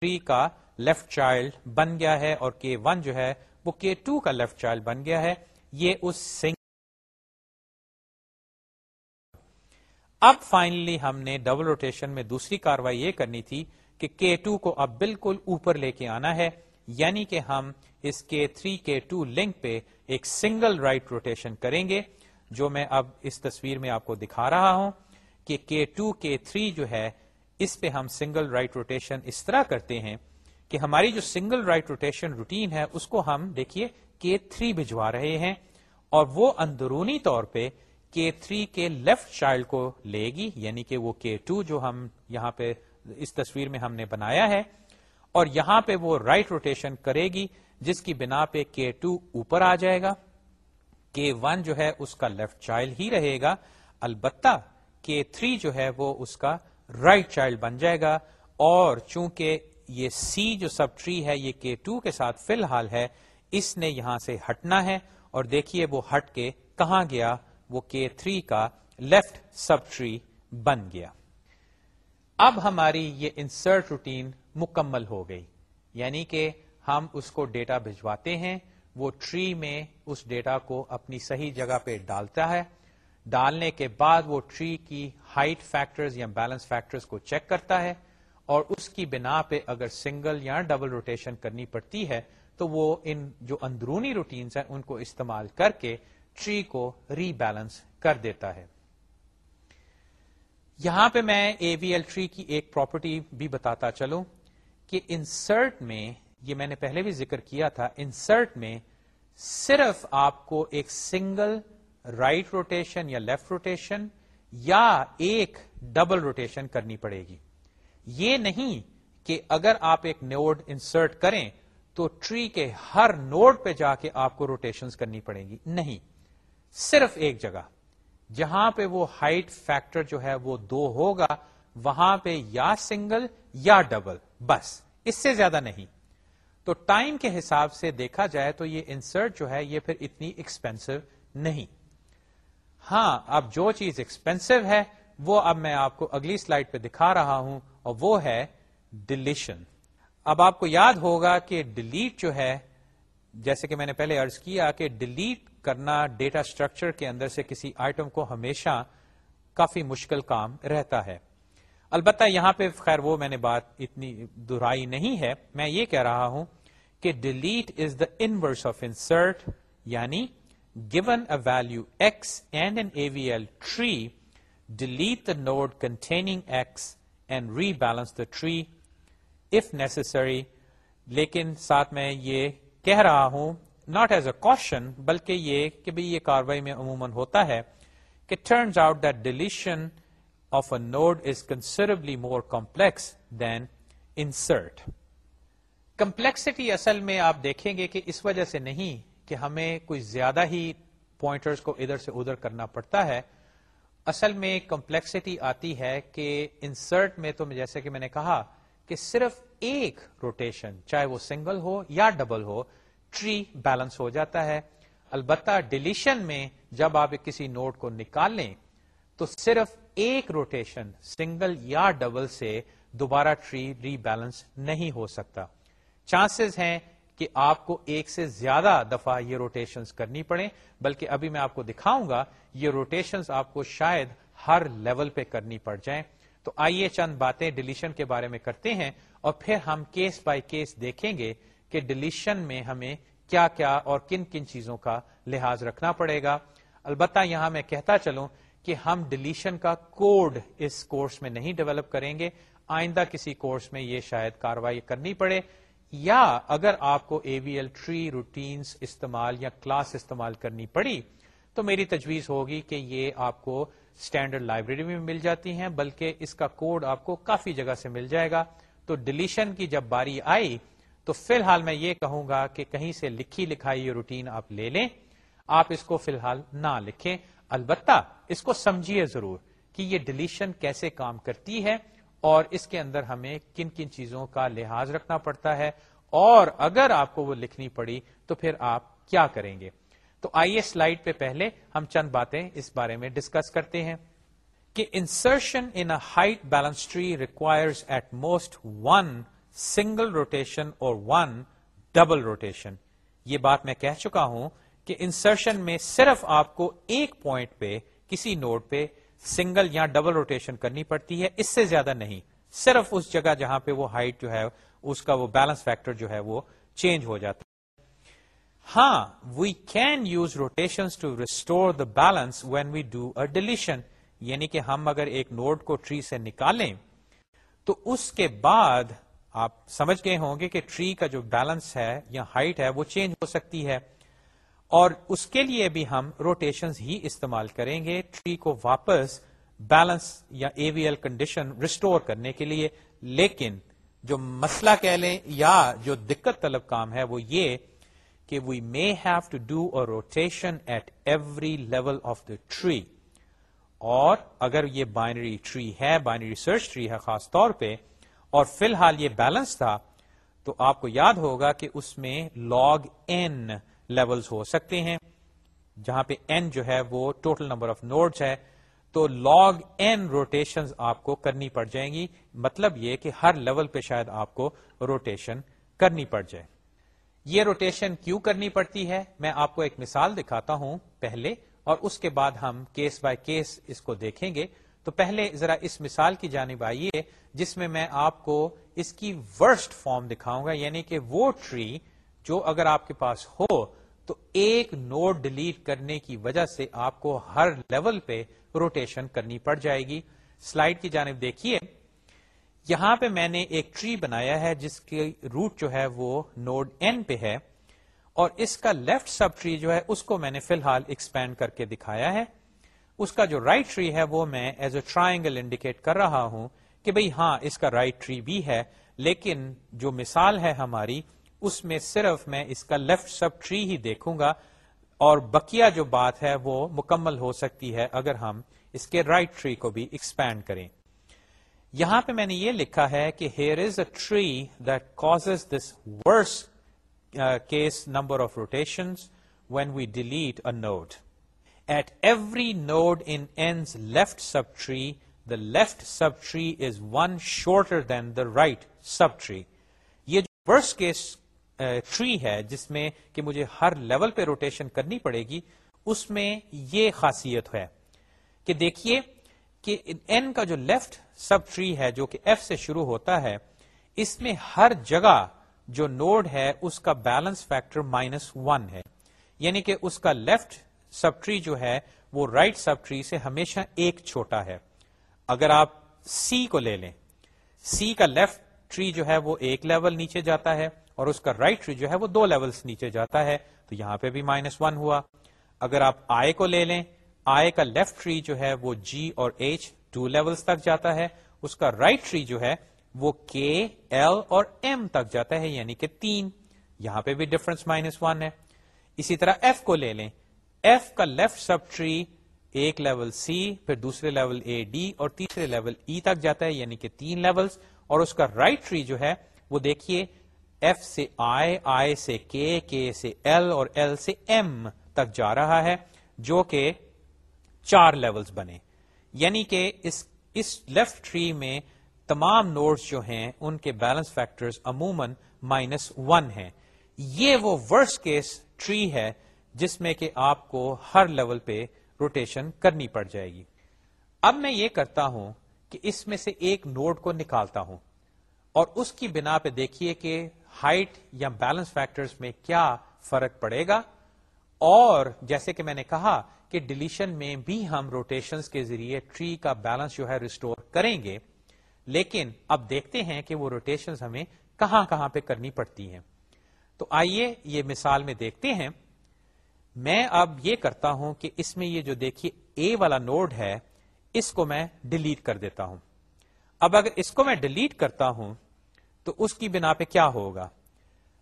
ٹری کا لیفٹ چائلڈ بن گیا ہے اور کے ون جو ہے، وہ کے ٹو کا لیفٹ چائلڈ بن گیا ہے۔ یہ اس سنگ اب فائنلی ہم نے ڈبل روٹیشن میں دوسری کاروائی یہ کرنی تھی کہ کے ٹو کو اب بالکل اوپر لے کے آنا ہے یعنی کہ ہم اس کے تھری کے ٹو لنک پہ ایک سنگل رائٹ روٹیشن کریں گے، جو میں اب اس تصویر میں آپ کو دکھا رہا ہوں کہ کے ٹو کے تھری جو ہے، اس پہ ہم سنگل رائٹ روٹیشن اس طرح کرتے ہیں کہ ہماری جو سنگل رائٹ روٹیشن روٹین ہے، اس کو ہم دیکھیے کے تھری بھجوا رہے ہیں، اور وہ اندرونی طور پہ کے تھری کے لیفٹ چائلڈ کو لے گی یعنی کہ وہ کے ٹو جو ہم یہاں پہ اس تصویر میں ہم نے بنایا ہے، اور یہاں پہ وہ رائٹ روٹیشن کرے گی، جس کی بنا پہ کے ٹو اوپر آ جائے گا۔ کے ون جو ہے اس کا لیفٹ چائلڈ ہی رہے گا۔ البتہ کے تھری جو ہے وہ اس کا رائٹ right چائلڈ بن جائے گا۔ اور چونکہ یہ سی جو سب ٹری ہے، یہ کے ٹو کے ساتھ فی الحال ہے، اس نے یہاں سے ہٹنا ہے۔ اور دیکھیے وہ ہٹ کے کہاں گیا؟ وہ کے تھری کا لیفٹ سب ٹری بن گیا۔ اب ہماری یہ انسرٹ روٹین مکمل ہو گئی۔ یعنی کہ ہم اس کو ڈیٹا بھجواتے ہیں، وہ ٹری میں اس ڈیٹا کو اپنی صحیح جگہ پہ ڈالتا ہے۔ ڈالنے کے بعد وہ ٹری کی ہائٹ فیکٹرز یا بیلنس فیکٹرز کو چیک کرتا ہے۔ اور اس کی بنا پہ اگر سنگل یا ڈبل روٹیشن کرنی پڑتی ہے، تو وہ ان جو اندرونی روٹینز ہیں، ان کو استعمال کر کے ٹری کو ری بیلنس کر دیتا ہے۔ یہاں پہ میں اے وی ایل ٹری کی ایک پراپرٹی بھی بتاتا چلوں کہ انسرٹ میں، یہ میں نے پہلے بھی ذکر کیا تھا انسرٹ میں صرف آپ کو ایک سنگل رائٹ روٹیشن یا لیفٹ روٹیشن یا ایک ڈبل روٹیشن کرنی پڑے گی۔ یہ نہیں کہ اگر آپ ایک نوڈ انسرٹ کریں تو ٹری کے ہر نوڈ پہ جا کے آپ کو روٹیشن کرنی پڑے گی۔ نہیں۔ صرف ایک جگہ۔ جہاں پہ وہ ہائٹ فیکٹر جو ہے وہ دو ہوگا، وہاں پہ یا سنگل یا ڈبل۔ بس، اس سے زیادہ نہیں۔ تو ٹائم کے حساب سے دیکھا جائے تو یہ انسرٹ جو ہے یہ پھر اتنی ایکسپینسو نہیں۔ ہاں اب جو چیز ایکسپینسو ہے، وہ اب میں آپ کو اگلی سلائڈ پہ دکھا رہا ہوں، اور وہ ہے ڈلیشن اب آپ کو یاد ہوگا کہ ڈیلیٹ جو ہے، جیسے کہ میں نے پہلے ارض کیا کہ ڈیلیٹ کرنا ڈیٹا اسٹرکچر کے اندر سے کسی آئٹم کو ہمیشہ کافی مشکل کام رہتا ہے۔ البتہ یہاں پہ خیر وہ میں نے بات اتنی دہرائی نہیں ہے۔ میں یہ کہہ رہا ہوں کہ delete is the inverse of insert یعنی given a value X and an A V L tree delete the node containing X and rebalance the tree if لیکن ساتھ میں یہ کہہ رہا ہوں ناٹ ایز اے کوشچن بلکہ یہ کہ بھائی یہ کاروائی میں عموماً ہوتا ہے کہ turns out that deletion of a node is considerably more complex than insert complexity اصل میں آپ دیکھیں گے کہ اس وجہ سے نہیں کہ ہمیں کوئی زیادہ ہی پوائنٹرز کو ادھر سے ادھر کرنا پڑتا ہے۔ اصل میں کمپلیکسٹی آتی ہے کہ انسرٹ میں تو جیسے کہ میں نے کہا کہ صرف ایک روٹیشن چاہے وہ سنگل ہو یا ڈبل ہو ٹری بیلنس ہو جاتا ہے۔ البتہ ڈلیشن میں جب آپ کسی نوٹ کو نکال لیں تو صرف ایک روٹیشن سنگل یا ڈبل سے دوبارہ ٹری ری بیلنس نہیں ہو سکتا۔ چانسز ہیں کہ آپ کو ایک سے زیادہ دفعہ یہ روٹیشن کرنی پڑے بلکہ ابھی میں آپ کو دکھاؤں گا، یہ روٹیشن آپ کو شاید ہر لیول پہ کرنی پڑ جائیں۔ تو آئیے چند باتیں ڈلیشن کے بارے میں کرتے ہیں اور پھر ہم کیس بائی کیس دیکھیں گے کہ ڈلیشن میں ہمیں کیا کیا اور کن کن چیزوں کا لحاظ رکھنا پڑے گا۔ البتہ یہاں میں کہتا چلوں کہ ہم ڈلیشن کا کوڈ اس کورس میں نہیں ڈیولپ کریں گے۔ آئندہ کسی کورس میں یہ شاید کاروائی کرنی پڑے۔ یا اگر آپ کو A V L tree routines استعمال یا کلاس استعمال کرنی پڑی، تو میری تجویز ہوگی کہ یہ آپ کو اسٹینڈرڈ لائبریری میں مل جاتی ہیں، بلکہ اس کا کوڈ آپ کو کافی جگہ سے مل جائے گا۔ تو ڈلیشن کی جب باری آئی تو فی الحال میں یہ کہوں گا کہ کہیں سے لکھی لکھائی یہ روٹین آپ لے لیں، آپ اس کو فی الحال نہ لکھیں۔ البتہ اس کو سمجھیے ضرور کہ یہ ڈلیشن کیسے کام کرتی ہے اور اس کے اندر ہمیں کن کن چیزوں کا لحاظ رکھنا پڑتا ہے اور اگر آپ کو وہ لکھنی پڑی تو پھر آپ کیا کریں گے۔ تو آئیے سلائڈ پہ پہلے ہم چند باتیں اس بارے میں ڈسکس کرتے ہیں کہ insertion in height balance tree requires at most one single rotation اور ون ڈبل روٹیشن۔ یہ بات میں کہہ چکا ہوں کہ انسرشن میں صرف آپ کو ایک پوائنٹ پہ کسی نوڈ پہ سنگل یا ڈبل روٹیشن کرنی پڑتی ہے، اس سے زیادہ نہیں۔ صرف اس جگہ جہاں پہ وہ ہائٹ جو ہے، اس کا وہ بیلنس فیکٹر جو ہے، وہ چینج ہو جاتا ہے۔ ہاں we can use rotation to restore the balance when we do a deletion یعنی کہ ہم اگر ایک نوڈ کو ٹری سے نکالیں، تو اس کے بعد آپ سمجھ گئے ہوں گے کہ ٹری کا جو بیلنس ہے یا ہائٹ ہے وہ چینج ہو سکتی ہے۔ اور اس کے لیے بھی ہم روٹیشن ہی استعمال کریں گے ٹری کو واپس بیلنس یا A V L condition restore کرنے کے لیے۔ لیکن جو مسئلہ کہہ لیں یا جو دقت طلب کام ہے وہ یہ کہ we may have to do a rotation at every level of the tree اور اگر یہ بائنری ٹری ہے بائنری سرچ ٹری ہے خاص طور پہ اور فی الحال یہ بیلنس تھا، تو آپ کو یاد ہوگا کہ اس میں لاگ این لیولز ہو سکتے ہیں، جہاں پہ این جو ہے وہ ٹوٹل نمبر آف نوڈز ہے، تو لاگ این روٹیشن آپ کو کرنی پڑ جائیں گی مطلب یہ کہ ہر لیول پہ شاید آپ کو روٹیشن کرنی پڑ جائے۔ یہ روٹیشن کیوں کرنی پڑتی ہے؟ میں آپ کو ایک مثال دکھاتا ہوں پہلے، اور اس کے بعد ہم کیس بائی کیس اس کو دیکھیں گے۔ تو پہلے ذرا اس مثال کی جانب آئیے جس میں میں آپ کو اس کی ورسٹ فارم دکھاؤں گا یعنی کہ وہ ٹری جو اگر آپ کے پاس ہو تو ایک نوڈ ڈیلیٹ کرنے کی وجہ سے آپ کو ہر لیول پہ روٹیشن کرنی پڑ جائے گی۔ سلائڈ کی جانب دیکھیے۔ یہاں پہ میں نے ایک ٹری بنایا ہے جس کی روٹ جو ہے وہ نوڈ این پہ ہے اور اس کا لیفٹ سب ٹری جو ہے اس کو میں نے فی الحال ایکسپینڈ کر کے دکھایا ہے۔ اس کا جو رائٹ right ٹری ہے وہ میں ایز اے ٹرائنگل انڈیکیٹ کر رہا ہوں کہ بھئی ہاں اس کا رائٹ right ٹری بھی ہے، لیکن جو مثال ہے ہماری، اس میں صرف میں اس کا لیفٹ سب ٹری ہی دیکھوں گا اور بکیا جو بات ہے وہ مکمل ہو سکتی ہے اگر ہم اس کے رائٹ right ٹری کو بھی ایکسپینڈ کریں۔ یہاں پہ میں نے یہ لکھا ہے کہ here is a tree that cause this worse case number of rotation when we delete a node at every node in left sub tree the left sub tree is one shorter than the right sub tree یہ جو worst case tree ہے جس میں کہ مجھے ہر level پہ rotation کرنی پڑے گی، اس میں یہ خاصیت ہے کہ دیکھیے کہ این کا جو لیفٹ سب ٹری ہے جو کہ ایف سے شروع ہوتا ہے، اس میں ہر جگہ جو نوڈ ہے، اس کا بیلنس فیکٹر مائنس ون ہے۔ یعنی کہ اس کا لیفٹ سب ٹری جو ہے، وہ رائٹ سب ٹری سے ہمیشہ ایک چھوٹا ہے۔ اگر آپ سی کو لے لیں سی کا لیفٹ ٹری جو ہے، وہ ایک لیول نیچے جاتا ہے اور اس کا رائٹ ٹری جو ہے، وہ دو لیولز نیچے جاتا ہے۔ تو یہاں پہ بھی مائنس ون ہوا۔ اگر آپ آئے کو لے لیں آئے کا لیفٹ ٹری جو ہے، وہ جی اور ایچ ٹو لیولز تک جاتا ہے۔ اس کا رائٹ right ٹری جو ہے، وہ کے ایل اور ایم تک جاتا ہے یعنی کہ تین۔ یہاں پہ بھی ڈفرنس مائنس ون ہے۔ اسی طرح ایف کو لے لیں۔ ایف کا لیفٹ سب ٹری ایک لیول سی پھر دوسرے لیول اے ڈی اور تیسرے لیول ای e تک جاتا ہے یعنی کہ تین لیولز اور اس کا رائٹ right ٹری جو ہے، وہ دیکھیے ایف سے آئی آئی سے کے کے سے ایل اور ایل سے ایم تک جا رہا ہے، جو کہ چار لیولز بنے۔ یعنی کہ اس اس لیفٹ ٹری میں تمام نوٹس جو ہیں، ان کے بیلنس فیکٹرز عموماً مائنس ون ہیں۔ یہ وہ ورس کیس ٹری ہے جس میں کہ آپ کو ہر لیول پہ روٹیشن کرنی پڑ جائے گی۔ اب میں یہ کرتا ہوں کہ اس میں سے ایک نوڈ کو نکالتا ہوں اور اس کی بنا پہ دیکھیے کہ ہائٹ یا بیلنس فیکٹرز میں کیا فرق پڑے گا۔ اور جیسے کہ میں نے کہا کہ ڈلیشن میں بھی ہم روٹیشن کے ذریعے ٹری کا بیلنس جو ہے ریسٹور کریں گے، لیکن اب دیکھتے ہیں کہ وہ روٹیشن ہمیں کہاں کہاں پہ کرنی پڑتی ہیں۔ تو آئیے یہ مثال میں دیکھتے ہیں۔ میں اب یہ کرتا ہوں کہ اس میں یہ جو دیکھیے اے والا نوڈ ہے اس کو میں ڈیلیٹ کر دیتا ہوں۔ اب اگر اس کو میں ڈیلیٹ کرتا ہوں تو اس کی بنا پہ کیا ہوگا؟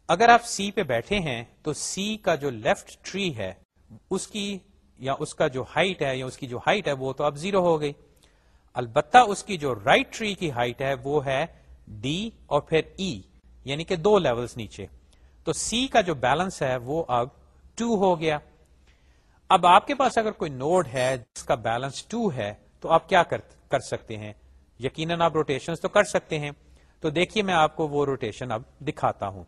اگر آپ سی پہ بیٹھے ہیں تو سی کا جو لیفٹ ٹری ہے اس کی یا اس کا جو ہائٹ ہے یا اس کی جو ہائٹ ہے وہ تو اب زیرو ہو گئی۔ البتہ اس کی جو رائٹ right ٹری کی ہائٹ ہے وہ ہے ڈی اور پھر ای e, یعنی کہ دو لیولز نیچے۔ تو سی کا جو بیلنس ہے وہ اب ٹو ہو گیا۔ اب آپ کے پاس اگر کوئی نوڈ ہے جس کا بیلنس ٹو ہے، تو آپ کیا کر سکتے ہیں؟ یقیناً آپ روٹیشن تو کر سکتے ہیں۔ تو دیکھیے میں آپ کو وہ روٹیشن اب دکھاتا ہوں۔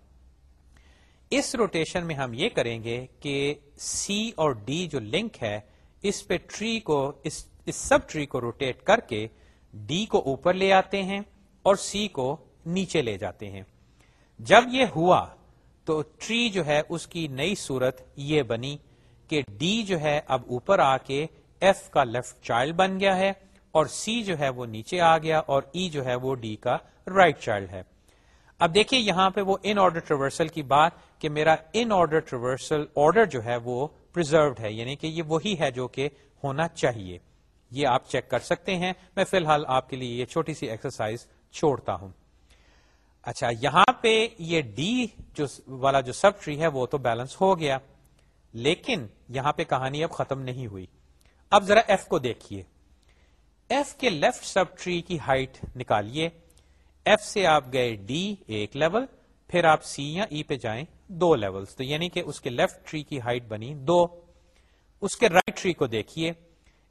اس روٹیشن میں ہم یہ کریں گے کہ سی اور ڈی جو لنک ہے، اس پہ ٹری کو، اس اس سب ٹری کو روٹیٹ کر کے ڈی کو اوپر لے آتے ہیں اور سی کو نیچے لے جاتے ہیں۔ جب یہ ہوا تو ٹری جو ہے اس کی نئی صورت یہ بنی کہ ڈی جو ہے اب اوپر آ کے ایف کا لیفٹ چائلڈ بن گیا ہے اور سی جو ہے وہ نیچے آ گیا اور ای e جو ہے وہ ڈی کا رائٹ right چائلڈ ہے۔ اب دیکھیے یہاں پہ وہ ان آرڈر ٹریورسل کی بات کہ میرا ان آرڈر ٹریورسل آرڈر جو ہے وہ پرزروڈ ہے یعنی کہ یہ وہی ہے جو کہ ہونا چاہیے۔ یہ آپ چیک کر سکتے ہیں۔ میں فی الحال آپ کے لیے یہ چھوٹی سی ایکسرسائز چھوڑتا ہوں۔ اچھا یہاں پہ یہ ڈی جو والا جو سب ٹری ہے، وہ تو بیلنس ہو گیا۔ لیکن یہاں پہ کہانی اب ختم نہیں ہوئی۔ اب ذرا ایف کو دیکھیے۔ ایف کے لیفٹ سب ٹری کی ہائٹ نکالیے۔ ایف سے آپ گئے ڈی ایک لیول پھر آپ سی یا ای e پہ جائیں، دو لیول تو یعنی کہ اس کے لیفٹ ٹری کی ہائٹ بنی دو۔ اس کے رائٹ ٹری کو دیکھیے۔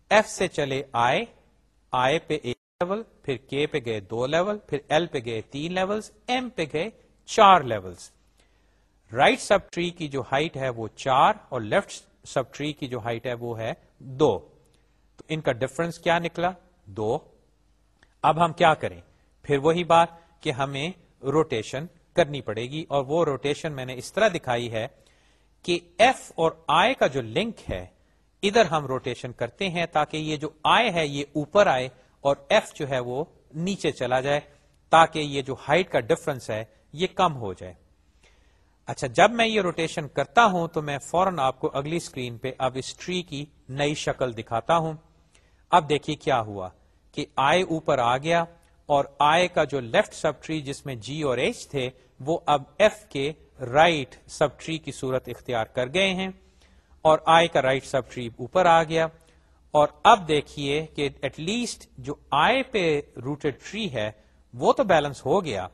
ایف سے چلے آئے آئے پہ ایک لیول پھر کے پہ گئے دو لیول پھر ایل پہ گئے تین لیول ایم پہ گئے چار لیول رائٹ سب ٹری کی جو ہائٹ ہے وہ چار اور لیفٹ سب ٹری کی جو ہائٹ ہے وہ ہے دو۔ تو ان کا ڈفرنس کیا نکلا؟ دو۔ اب ہم کیا کریں؟ پھر وہی بات کہ ہمیں روٹیشن کرنی پڑے گی اور وہ روٹیشن میں نے اس طرح دکھائی ہے کہ ایف اور آئے کا جو لنک ہے، ادھر ہم روٹیشن کرتے ہیں تاکہ یہ جو آئے ہے یہ اوپر آئے اور ایف جو ہے وہ نیچے چلا جائے تاکہ یہ جو ہائٹ کا ڈفرنس ہے یہ کم ہو جائے۔ اچھا جب میں یہ روٹیشن کرتا ہوں تو میں فوراً آپ کو اگلی اسکرین پہ اب اس ٹری کی نئی شکل دکھاتا ہوں۔ اب دیکھیے کیا ہوا کہ آئے اوپر آ گیا اور آئے کا جو لیفٹ سب ٹری جس میں جی اور ایچ تھے وہ اب ایف کے رائٹ سب ٹری کی صورت اختیار کر گئے ہیں اور آئی کا رائٹ سب ٹری اوپر آ گیا۔ اور اب دیکھیے کہ ایٹ لیسٹ جو آئی پہ روٹڈ ٹری ہے، وہ تو بیلنس ہو گیا۔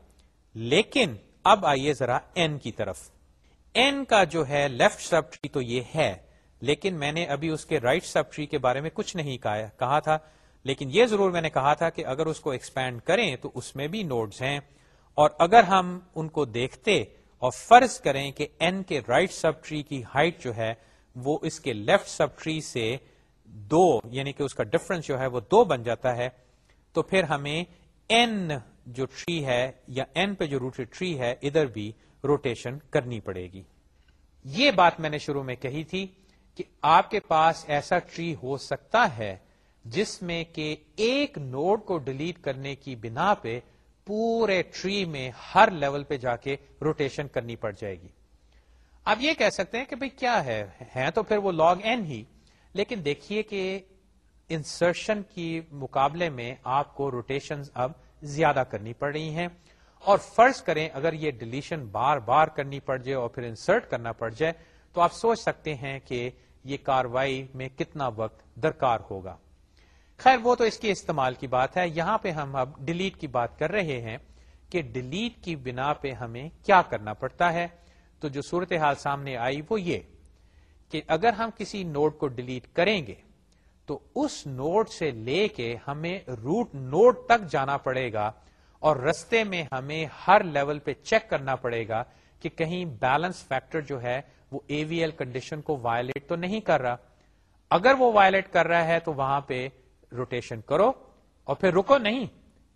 لیکن اب آئیے ذرا این کی طرف۔ این کا جو ہے لیفٹ سب ٹری تو یہ ہے، لیکن میں نے ابھی اس کے رائٹ سب ٹری کے بارے میں کچھ نہیں کہا تھا۔ لیکن یہ ضرور میں نے کہا تھا کہ اگر اس کو ایکسپینڈ کریں تو اس میں بھی نوڈز ہیں۔ اور اگر ہم ان کو دیکھتے اور فرض کریں کہ این کے رائٹ سب ٹری کی ہائٹ جو ہے، وہ اس کے لیفٹ سب ٹری سے دو یعنی کہ اس کا ڈفرنس جو ہے وہ دو بن جاتا ہے، تو پھر ہمیں این جو ٹری ہے یا این پہ جو روٹڈ ٹری ہے، ادھر بھی روٹیشن کرنی پڑے گی۔ یہ بات میں نے شروع میں کہی تھی کہ آپ کے پاس ایسا ٹری ہو سکتا ہے جس میں کہ ایک نوڈ کو ڈیلیٹ کرنے کی بنا پہ پورے ٹری میں ہر لیول پہ جا کے روٹیشن کرنی پڑ جائے گی۔ آپ یہ کہہ سکتے ہیں کہ بھئی کیا ہے؟ ہیں تو پھر وہ لاگ این ہی۔ لیکن دیکھیے کہ انسرشن کی مقابلے میں آپ کو روٹیشن اب زیادہ کرنی پڑ رہی ہیں اور فرض کریں اگر یہ ڈلیشن بار بار کرنی پڑ جائے اور پھر انسرٹ کرنا پڑ جائے تو آپ سوچ سکتے ہیں کہ یہ کاروائی میں کتنا وقت درکار ہوگا۔ خیر، وہ تو اس کی استعمال کی بات ہے۔ یہاں پہ ہم اب ڈیلیٹ کی بات کر رہے ہیں کہ ڈیلیٹ کی بنا پہ ہمیں کیا کرنا پڑتا ہے۔ تو جو صورتحال سامنے آئی وہ یہ۔ کہ اگر ہم کسی نوڈ کو ڈیلیٹ کریں گے، تو اس نوڈ سے لے کے ہمیں روٹ نوڈ تک جانا پڑے گا اور رستے میں ہمیں ہر لیول پہ چیک کرنا پڑے گا کہ کہیں بیلنس فیکٹر جو ہے وہ اے وی ایل کنڈیشن کو وائلیٹ تو نہیں کر رہا۔ اگر وہ وائلیٹ کر رہا ہے تو وہاں پہ روٹیشن کرو اور پھر رکو نہیں،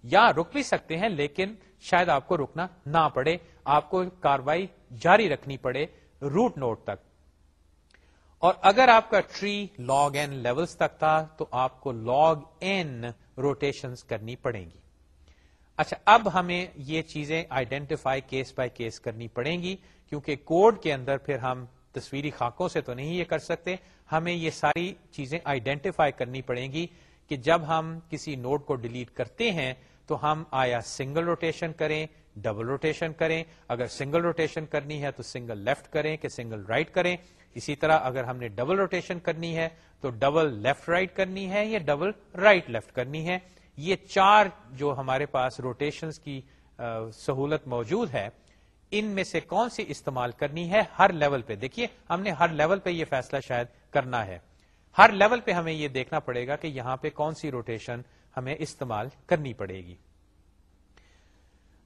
یا رک بھی سکتے ہیں لیکن شاید آپ کو رکنا نہ پڑے۔ آپ کو کاروائی جاری رکھنی پڑے روٹ نوٹ تک۔ اور اگر آپ کا ٹری لاگ این لیولز تک تھا تو آپ کو لاگ این روٹیشن کرنی پڑیں گی۔ اچھا اب ہمیں یہ چیزیں آئیڈینٹیفائی کیس بائی کیس کرنی پڑیں گی، کیونکہ کوڈ کے اندر پھر ہم تصویری خاکوں سے تو نہیں یہ کر سکتے، ہمیں یہ ساری چیزیں آئیڈینٹیفائی کرنی پڑیں گی کہ جب ہم کسی نوڈ کو ڈیلیٹ کرتے ہیں تو ہم آیا سنگل روٹیشن کریں ڈبل روٹیشن کریں۔ اگر سنگل روٹیشن کرنی ہے تو سنگل لیفٹ کریں کہ سنگل رائٹ کریں۔ اسی طرح اگر ہم نے ڈبل روٹیشن کرنی ہے تو ڈبل لیفٹ رائٹ کرنی ہے یا ڈبل رائٹ لیفٹ کرنی ہے۔ یہ چار جو ہمارے پاس روٹیشن کی سہولت موجود ہے، ان میں سے کون سی استعمال کرنی ہے؟ ہر لیول پہ۔ دیکھیے، ہم نے ہر لیول پہ یہ فیصلہ شاید کرنا ہے۔ ہر لیول پہ ہمیں یہ دیکھنا پڑے گا کہ یہاں پہ کون سی روٹیشن ہمیں استعمال کرنی پڑے گی۔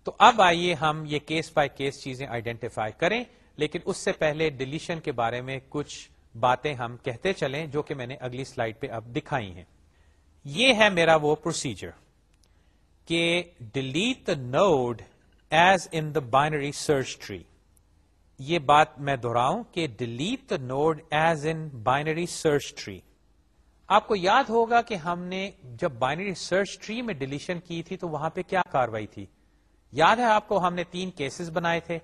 تو اب آئیے ہم یہ کیس بائی کیس چیزیں آئیڈینٹیفائی کریں۔ لیکن اس سے پہلے ڈلیشن کے بارے میں کچھ باتیں ہم کہتے چلیں جو کہ میں نے اگلی سلائڈ پہ اب دکھائی ہیں۔ یہ ہے میرا وہ پروسیجر کہ delete the node as in the binary search tree یہ بات میں دہراؤں کہ delete the node as in binary search tree آپ کو یاد ہوگا کہ ہم نے جب بائنری سرچ ٹری میں ڈلیشن کی تھی تو وہاں پہ کیا کاروائی تھی۔ یاد ہے آپ کو ہم نے تین کیسز بنائے تھے۔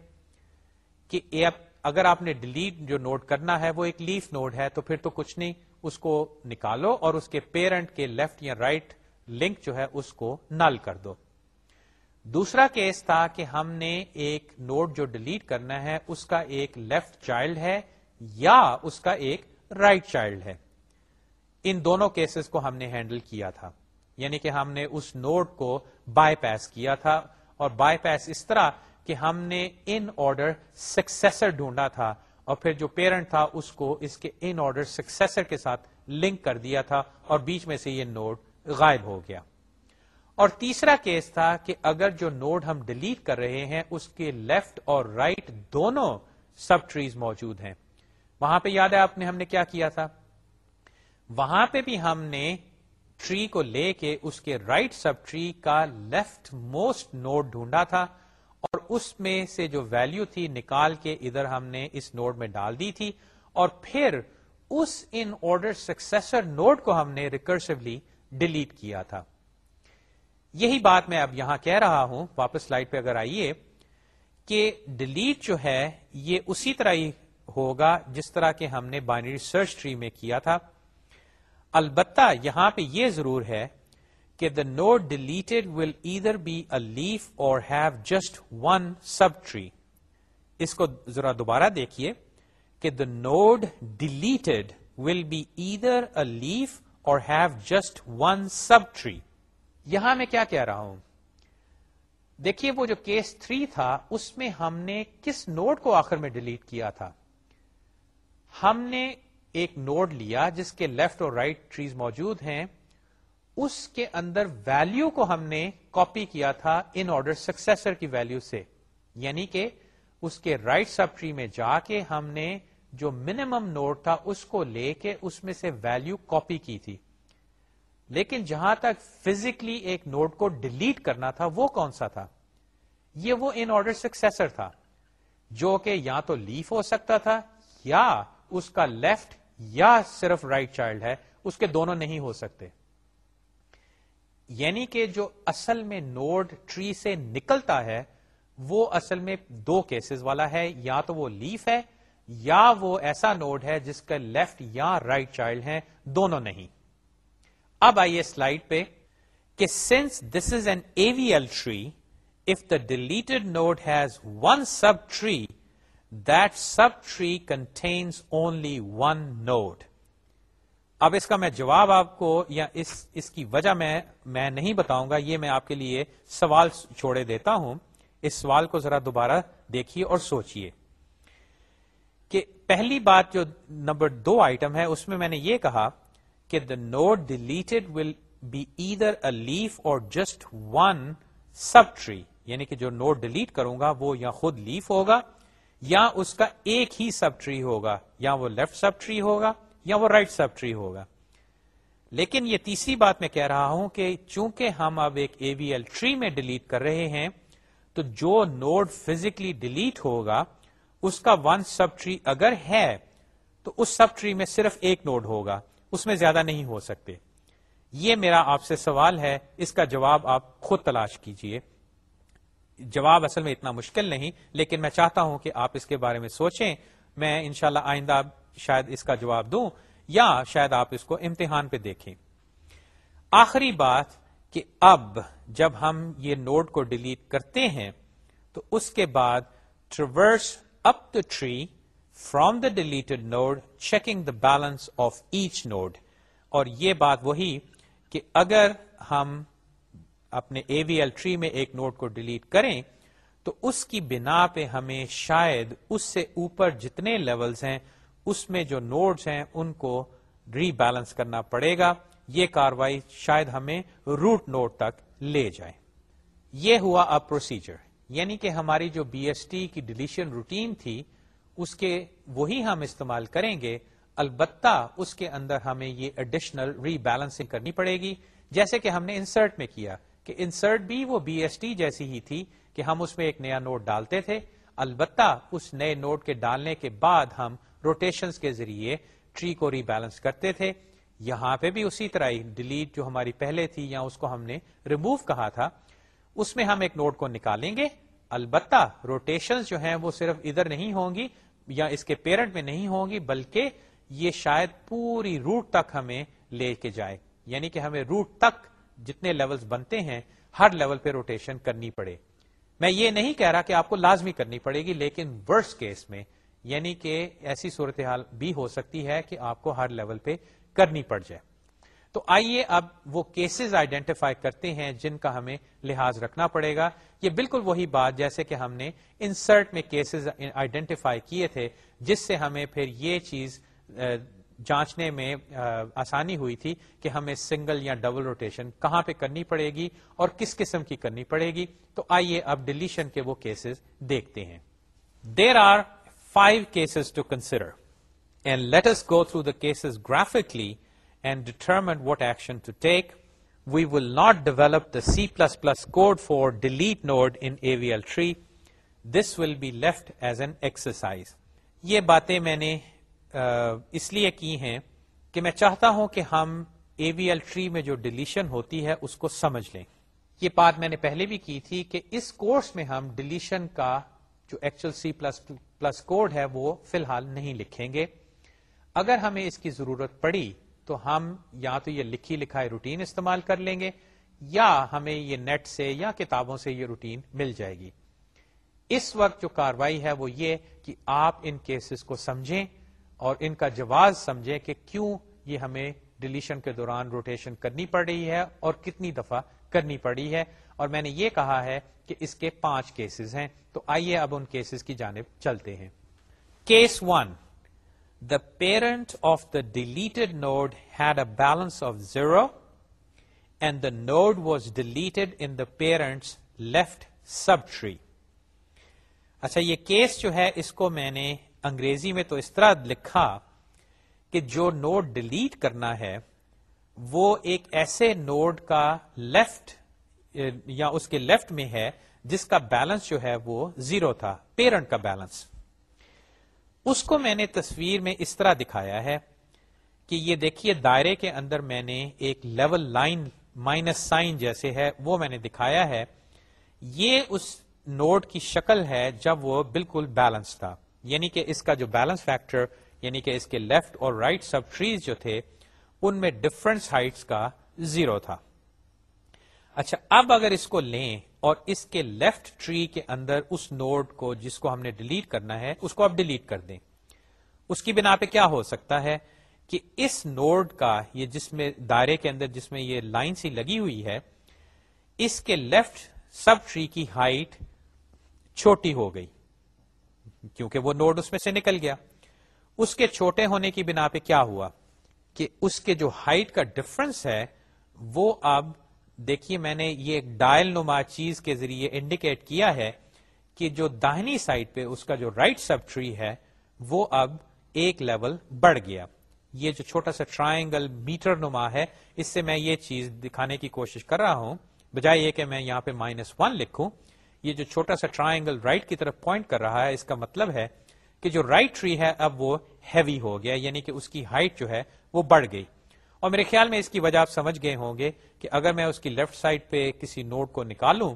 کہ اگر آپ نے ڈیلیٹ جو نوٹ کرنا ہے وہ ایک لیف نوڈ ہے تو پھر تو کچھ نہیں، اس کو نکالو اور اس کے پیرنٹ کے لیفٹ یا رائٹ لنک جو ہے اس کو نل کر دو۔ دوسرا کیس تھا کہ ہم نے ایک نوٹ جو ڈیلیٹ کرنا ہے اس کا ایک لیفٹ چائلڈ ہے یا اس کا ایک رائٹ right چائلڈ ہے۔ ان دونوں کیسز کو ہم نے ہینڈل کیا تھا۔ یعنی کہ ہم نے اس نوٹ کو بائی پاس کیا تھا اور بائی پاس اس طرح کہ ہم نے ان آرڈر سکسیسر ڈھونڈا تھا اور پھر جو پیرنٹ تھا اس کو اس کے ان آرڈر سکسیسر کے ساتھ لنک کر دیا تھا اور بیچ میں سے یہ نوڈ غائب ہو گیا۔ اور تیسرا کیس تھا کہ اگر جو نوڈ ہم ڈیلیٹ کر رہے ہیں اس کے لیفٹ اور رائٹ right دونوں سب ٹریز موجود ہیں۔ وہاں پہ یاد ہے آپ نے ہم نے کیا کیا تھا؟ وہاں پہ بھی ہم نے ٹری کو لے کے اس کے رائٹ سب ٹری کا لیفٹ موسٹ نوڈ ڈھونڈا تھا۔ اور اس میں سے جو ویلو تھی نکال کے ادھر ہم نے اس نوڈ میں ڈال دی تھی اور پھر اس ان آرڈر سکسیسر نوڈ کو ہم نے ریکرسولی ڈیلیٹ کیا تھا۔ یہی بات میں اب یہاں کہہ رہا ہوں، واپس سلائڈ پہ اگر آئیے، کہ ڈیلیٹ جو ہے، یہ اسی طرح ہی ہوگا جس طرح کے ہم نے بائنری سرچ ٹری میں کیا تھا۔ البتہ یہاں پہ یہ ضرور ہے کہ the node deleted will either be a leaf اور have just one sub tree اس کو ذرا دوبارہ دیکھیے کہ the node deleted will be either a leaf اور have just one sub tree یہاں میں کیا کہہ رہا ہوں؟ دیکھیے وہ جو کیس تھری تھا، اس میں ہم نے کس نوڈ کو آخر میں ڈیلیٹ کیا تھا؟ ہم نے ایک نوڈ لیا جس کے لیفٹ اور رائٹ right ٹریز موجود ہیں۔ اس کے اندر ویلو کو ہم نے کاپی کیا تھا ان آرڈر سکسیسر کی ویلو سے۔ یعنی کہ اس کے رائٹ سب ٹری میں جا کے ہم نے جو منیمم نوڈ تھا اس کو لے کے اس میں سے ویلو کاپی کی تھی۔ لیکن جہاں تک فزیکلی ایک نوڈ کو ڈیلیٹ کرنا تھا وہ کون سا تھا؟ یہ وہ ان آرڈر سکسیسر تھا، جو کہ یا تو لیف ہو سکتا تھا یا اس کا لیفٹ یا صرف رائٹ right چائلڈ ہے، اس کے دونوں نہیں ہو سکتے۔ یعنی کہ جو اصل میں نوڈ ٹری سے نکلتا ہے، وہ اصل میں دو کیسز والا ہے، یا تو وہ لیف ہے، یا وہ ایسا نوڈ ہے جس کا لیفٹ یا رائٹ right چائلڈ ہے دونوں نہیں۔ اب آئیے سلائڈ پہ کہ since this is an A V L tree if the deleted node has one subtree that subtree contains only one node اب اس کا میں جواب آپ کو یا اس اس کی وجہ میں میں نہیں بتاؤں گا، یہ میں آپ کے لیے سوال چھوڑے دیتا ہوں۔ اس سوال کو ذرا دوبارہ دیکھیے اور سوچئے کہ پہلی بات جو نمبر دو آئٹم ہے، اس میں میں نے یہ کہا کہ the node deleted will be either a leaf اور جسٹ ون سب ٹری یعنی کہ جو نوٹ ڈیلیٹ کروں گا، وہ یا خود لیف ہوگا یا اس کا ایک ہی سب ٹری ہوگا، یا وہ لیفٹ سب ٹری ہوگا۔ یا وہ رائٹ سب ٹری ہوگا۔ لیکن یہ تیسری بات میں کہہ رہا ہوں کہ چونکہ ہم اب ایک اے وی ایل ٹری میں ڈیلیٹ کر رہے ہیں، تو جو نوڈ فزیکلی ڈیلیٹ ہوگا، اس کا ون سب ٹری اگر ہے، تو اس سب ٹری میں صرف ایک نوڈ ہوگا، اس میں زیادہ نہیں ہو سکتے۔ یہ میرا آپ سے سوال ہے، اس کا جواب آپ خود تلاش کیجیے۔ جواب اصل میں اتنا مشکل نہیں، لیکن میں چاہتا ہوں کہ آپ اس کے بارے میں سوچیں۔ میں انشاءاللہ آئندہ شاید اس کا جواب دوں یا شاید آپ اس کو امتحان پہ دیکھیں۔ آخری بات کہ اب جب ہم یہ نوڈ کو ڈیلیٹ کرتے ہیں تو اس کے بعد traverse up the tree from the deleted node checking the balance of each node اور یہ بات وہی کہ اگر ہم اپنے اے وی ایل ٹری میں ایک نوڈ کو ڈیلیٹ کریں تو اس کی بنا پہ ہمیں شاید اس سے اوپر جتنے لیولز ہیں اس میں جو نوڈز ہیں ان کو ری بیلنس کرنا پڑے گا۔ یہ کاروائی شاید ہمیں روٹ نوڈ تک لے جائے۔ یہ ہوا اب پروسیجر یعنی کہ ہماری جو بی ایس ٹی کی ڈیلیشن روٹین تھی، اس کے وہی ہم استعمال کریں گے۔ البتہ اس کے اندر ہمیں یہ ایڈیشنل ری بیلنسنگ کرنی پڑے گی۔ جیسے کہ ہم نے انسرٹ میں کیا کہ انسرٹ بھی وہ بی ایس ٹی جیسی ہی تھی کہ ہم اس میں ایک نیا نوٹ ڈالتے تھے۔ البتہ اس نئے نوٹ کے ڈالنے کے بعد ہم روٹیشن کے ذریعے ٹری کو ری بیلنس کرتے تھے۔ یہاں پہ بھی اسی طرح ہی ڈیلیٹ جو ہماری پہلے تھی یا اس کو ہم نے ریموو کہا تھا، اس میں ہم ایک نوٹ کو نکالیں گے۔ البتہ روٹیشن جو ہیں وہ صرف ادھر نہیں ہوں گی یا اس کے پیرنٹ میں نہیں ہوں گی، بلکہ یہ شاید پوری روٹ تک ہمیں لے کے جائے۔ یعنی کہ ہمیں روٹ تک جتنے لیولز بنتے ہیں، ہر لیول پہ روٹیشن کرنی پڑے۔ میں یہ نہیں کہہ رہا کہ آپ کو لازمی کرنی پڑے گی، لیکن ورس کیس میں یعنی کہ ایسی صورتحال بھی ہو سکتی ہے کہ آپ کو ہر لیول پہ کرنی پڑ جائے۔ تو آئیے اب وہ کیسز آئیڈینٹیفائی کرتے ہیں جن کا ہمیں لحاظ رکھنا پڑے گا۔ یہ بالکل وہی بات جیسے کہ ہم نے انسرٹ میں کیسز آئیڈینٹیفائی کیے تھے، جس سے ہمیں پھر یہ چیز جانچنے میں آسانی ہوئی تھی کہ ہمیں سنگل یا ڈبل روٹیشن کہاں پہ کرنی پڑے گی اور کس قسم کی کرنی پڑے گی۔ تو آئیے اب ڈلیشن کے وہ کیسز دیکھتے ہیں۔ There are five cases to consider. And let us go through the cases graphically and determine what action to take. We will not develop the C++ code for delete node in AVL tree. This will be left as an exercise. یہ باتیں میں نے اس لیے کی ہیں کہ میں چاہتا ہوں کہ ہم اے وی ایل ٹری میں جو ڈلیشن ہوتی ہے اس کو سمجھ لیں یہ بات میں نے پہلے بھی کی تھی کہ اس کورس میں ہم ڈلیشن کا جو actual C plus plus code ہے وہ فی الحال نہیں لکھیں گے۔ اگر ہمیں اس کی ضرورت پڑی تو ہم یا تو یہ لکھی لکھائی روٹین استعمال کر لیں گے یا ہمیں یہ نیٹ سے یا کتابوں سے یہ روٹین مل جائے گی۔ اس وقت جو کاروائی ہے وہ یہ کہ آپ ان کیسز کو سمجھیں اور ان کا جواز سمجھیں کہ کیوں یہ ہمیں ڈلیشن کے دوران روٹیشن کرنی پڑ رہی ہے اور کتنی دفعہ کرنی پڑی ہے۔ اور میں نے یہ کہا ہے کہ اس کے پانچ کیسز ہیں۔ تو آئیے اب ان کیسز کی جانب چلتے ہیں۔ Case one the parent of the deleted node had a balance of zero and the node was deleted in the parent's left subtree اچھا یہ کیس جو ہے، اس کو میں نے انگریزی میں تو اس طرح لکھا کہ جو نوڈ ڈیلیٹ کرنا ہے، وہ ایک ایسے نوڈ کا لیفٹ یا اس کے لیفٹ میں ہے، جس کا بیلنس جو ہے وہ زیرو تھا، پیرنٹ کا بیلنس۔ اس کو میں نے تصویر میں اس طرح دکھایا ہے کہ یہ دیکھیے، دائرے کے اندر میں نے ایک لیول لائن، مائنس سائن جیسے ہے، وہ میں نے دکھایا ہے۔ یہ اس نوڈ کی شکل ہے جب وہ بالکل بیلنس تھا۔ یعنی کہ اس کا جو بیلنس فیکٹر یعنی کہ اس کے لیفٹ اور رائٹ سب ٹریز جو تھے، ان میں ڈفرنس ہائٹس کا زیرو تھا۔ اچھا اب اگر اس کو لیں اور اس کے لیفٹ ٹری کے اندر اس نوڈ کو جس کو ہم نے ڈیلیٹ کرنا ہے، اس کو اب ڈیلیٹ کر دیں۔ اس کی بنا پہ کیا ہو سکتا ہے کہ اس نوڈ کا، یہ جس میں، دائرے کے اندر جس میں یہ لائن سی لگی ہوئی ہے، اس کے لیفٹ سب ٹری کی ہائٹ چھوٹی ہو گئی۔ کیونکہ وہ نوڈ اس میں سے نکل گیا۔ اس کے چھوٹے ہونے کی بنا پہ کیا ہوا کہ اس کے جو ہائٹ کا ڈفرنس ہے، وہ اب دیکھیے میں نے یہ ایک ڈائل نما چیز کے ذریعے انڈیکیٹ کیا ہے کہ جو داہنی سائڈ پہ اس کا جو رائٹ سب ٹری ہے، وہ اب ایک لیول بڑھ گیا۔ یہ جو چھوٹا سا ٹرائنگل میٹر نما ہے، اس سے میں یہ چیز دکھانے کی کوشش کر رہا ہوں۔ بجائے یہ کہ میں یہاں پہ مائنس ون لکھوں، یہ جو چھوٹا سا ٹرائنگل رائٹ کی طرف پوائنٹ کر رہا ہے، اس کا مطلب ہے کہ جو رائٹ ٹری ہے، اب وہ ہیوی ہو گیا یعنی کہ اس کی ہائٹ جو ہے، وہ بڑھ گئی۔ اور میرے خیال میں اس کی وجہ آپ سمجھ گئے ہوں گے کہ اگر میں اس کی لیفٹ سائڈ پہ کسی نوٹ کو نکالوں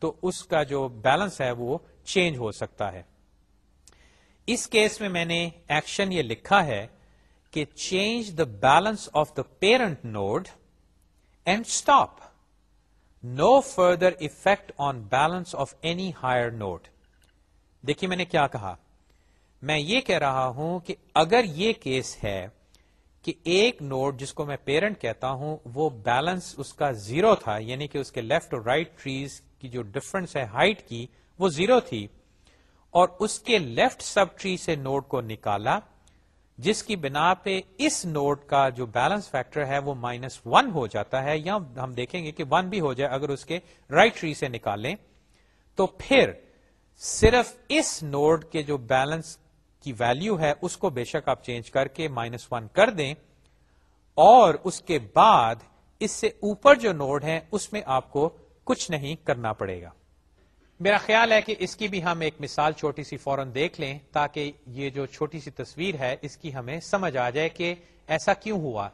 تو اس کا جو بیلنس ہے وہ چینج ہو سکتا ہے۔ اس کیس میں میں نے ایکشن یہ لکھا ہے کہ change the balance of the parent node and stop no further effect on balance of any higher node دیکھیے میں نے کیا کہا۔ میں یہ کہہ رہا ہوں کہ اگر یہ کیس ہے کہ ایک نوٹ جس کو میں پیرنٹ کہتا ہوں، وہ بیلنس اس کا زیرو تھا یعنی کہ اس کے لیفٹ اور رائٹ ٹریز کی جو ڈفرنس ہے ہائٹ کی، وہ زیرو تھی۔ اور اس کے لیفٹ سب ٹری سے نوٹ کو نکالا، جس کی بنا پہ اس نوٹ کا جو بیلنس فیکٹر ہے، وہ مائنس ون ہو جاتا ہے، یا ہم دیکھیں گے کہ ون بھی ہو جائے اگر اس کے رائٹ ٹری سے نکالیں۔ تو پھر صرف اس نوڈ کے جو بیلنس کی ویلو ہے اس کو بے شک آپ چینج کر کے مائنس ون کر دیں اور اس کے بعد اس سے اوپر جو نوڈ ہے اس میں آپ کو کچھ نہیں کرنا پڑے گا۔ میرا خیال ہے کہ اس کی بھی ہم ایک مثال چھوٹی سی فوراً دیکھ لیں تاکہ یہ جو چھوٹی سی تصویر ہے اس کی ہمیں سمجھ آ جائے کہ ایسا کیوں ہوا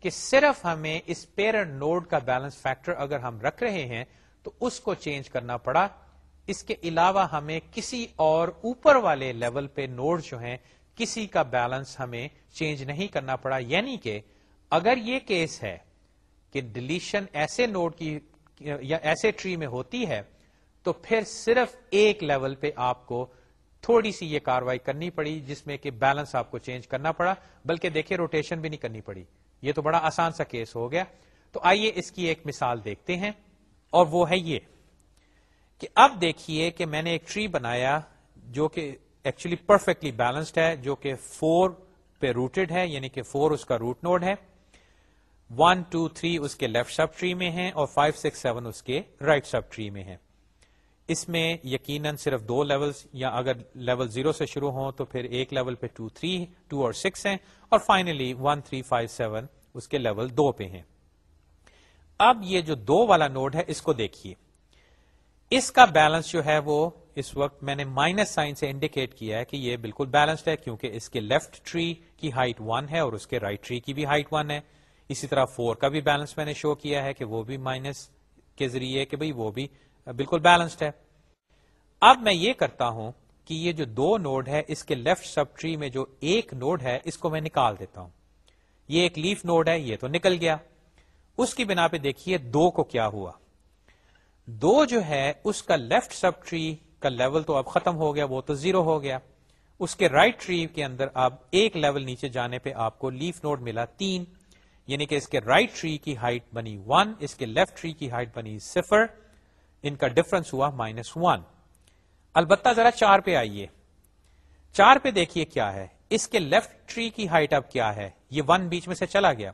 کہ صرف ہمیں اس پیرنٹ نوڈ کا بیلنس فیکٹر اگر ہم رکھ رہے ہیں تو اس کو چینج کرنا پڑا۔ اس کے علاوہ ہمیں کسی اور اوپر والے لیول پہ نوڈ جو ہیں، کسی کا بیلنس ہمیں چینج نہیں کرنا پڑا۔ یعنی کہ اگر یہ کیس ہے کہ ڈلیشن ایسے نوڈ کی، یا ایسے ٹری میں ہوتی ہے، تو پھر صرف ایک لیول پہ آپ کو تھوڑی سی یہ کاروائی کرنی پڑی، جس میں کہ بیلنس آپ کو چینج کرنا پڑا، بلکہ دیکھیں روٹیشن بھی نہیں کرنی پڑی۔ یہ تو بڑا آسان سا کیس ہو گیا۔ تو آئیے اس کی ایک مثال دیکھتے ہیں، اور وہ ہے یہ۔ کہ اب دیکھیے کہ میں نے ایک ٹری بنایا جو کہ ایکچولی پرفیکٹلی بیلنسڈ ہے، جو کہ فور پہ روٹیڈ ہے یعنی کہ فور اس کا روٹ نوڈ ہے۔ ون ٹو تھری اس کے لیفٹ سب ٹری میں ہے اور فائیو سکس سیون اس کے رائٹ سب ٹری میں ہے اس میں یقیناً صرف دو لیول یا اگر لیول زیرو سے شروع ہوں تو پھر ایک لیول پہ ٹو تھری ٹو اور سکس ہیں۔ اور finally one three five seven اس کے لیول دو پہ ہیں۔ اب یہ جو دو والا نوڈ ہے، اس کو دیکھیے۔ اس کا بیلنس جو ہے وہ اس وقت میں نے مائنس سائن سے انڈیکیٹ کیا ہے کہ یہ بالکل بیلنسڈ ہے کیونکہ اس کے لیفٹ ٹری کی ہائٹ ون ہے اور اس کے رائٹ ٹری کی بھی ہائٹ ون ہے۔ اسی طرح فور کا بھی بیلنس میں نے شو کیا ہے کہ وہ بھی مائنس کے ذریعے کہ بھئی وہ بھی بالکل بیلنسڈ ہے۔ اب میں یہ کرتا ہوں کہ یہ جو دو نوڈ ہے اس کے لیفٹ سب ٹری میں جو ایک نوڈ ہے اس کو میں نکال دیتا ہوں۔ یہ ایک لیف نوڈ ہے، یہ تو نکل گیا۔ اس کی بنا پہ دیکھیے دو کو کیا ہوا۔ دو جو ہے، اس کا لیفٹ سب ٹری کا لیول تو اب ختم ہو گیا، وہ تو زیرو ہو گیا۔ اس کے رائٹ right ٹری کے اندر اب ایک لیول نیچے جانے پہ آپ کو لیف نوڈ ملا تین یعنی کہ اس کے رائٹ right ٹری کی ہائٹ بنی ون اس کے لیفٹ ٹری کی ہائٹ بنی صفر، ان کا ڈفرنس ہوا مائنس ون البتہ ذرا چار پہ آئیے۔ چار پہ دیکھیے کیا ہے۔ اس کے لیفٹ ٹری کی ہائٹ اب کیا ہے؟ یہ ون بیچ میں سے چلا گیا۔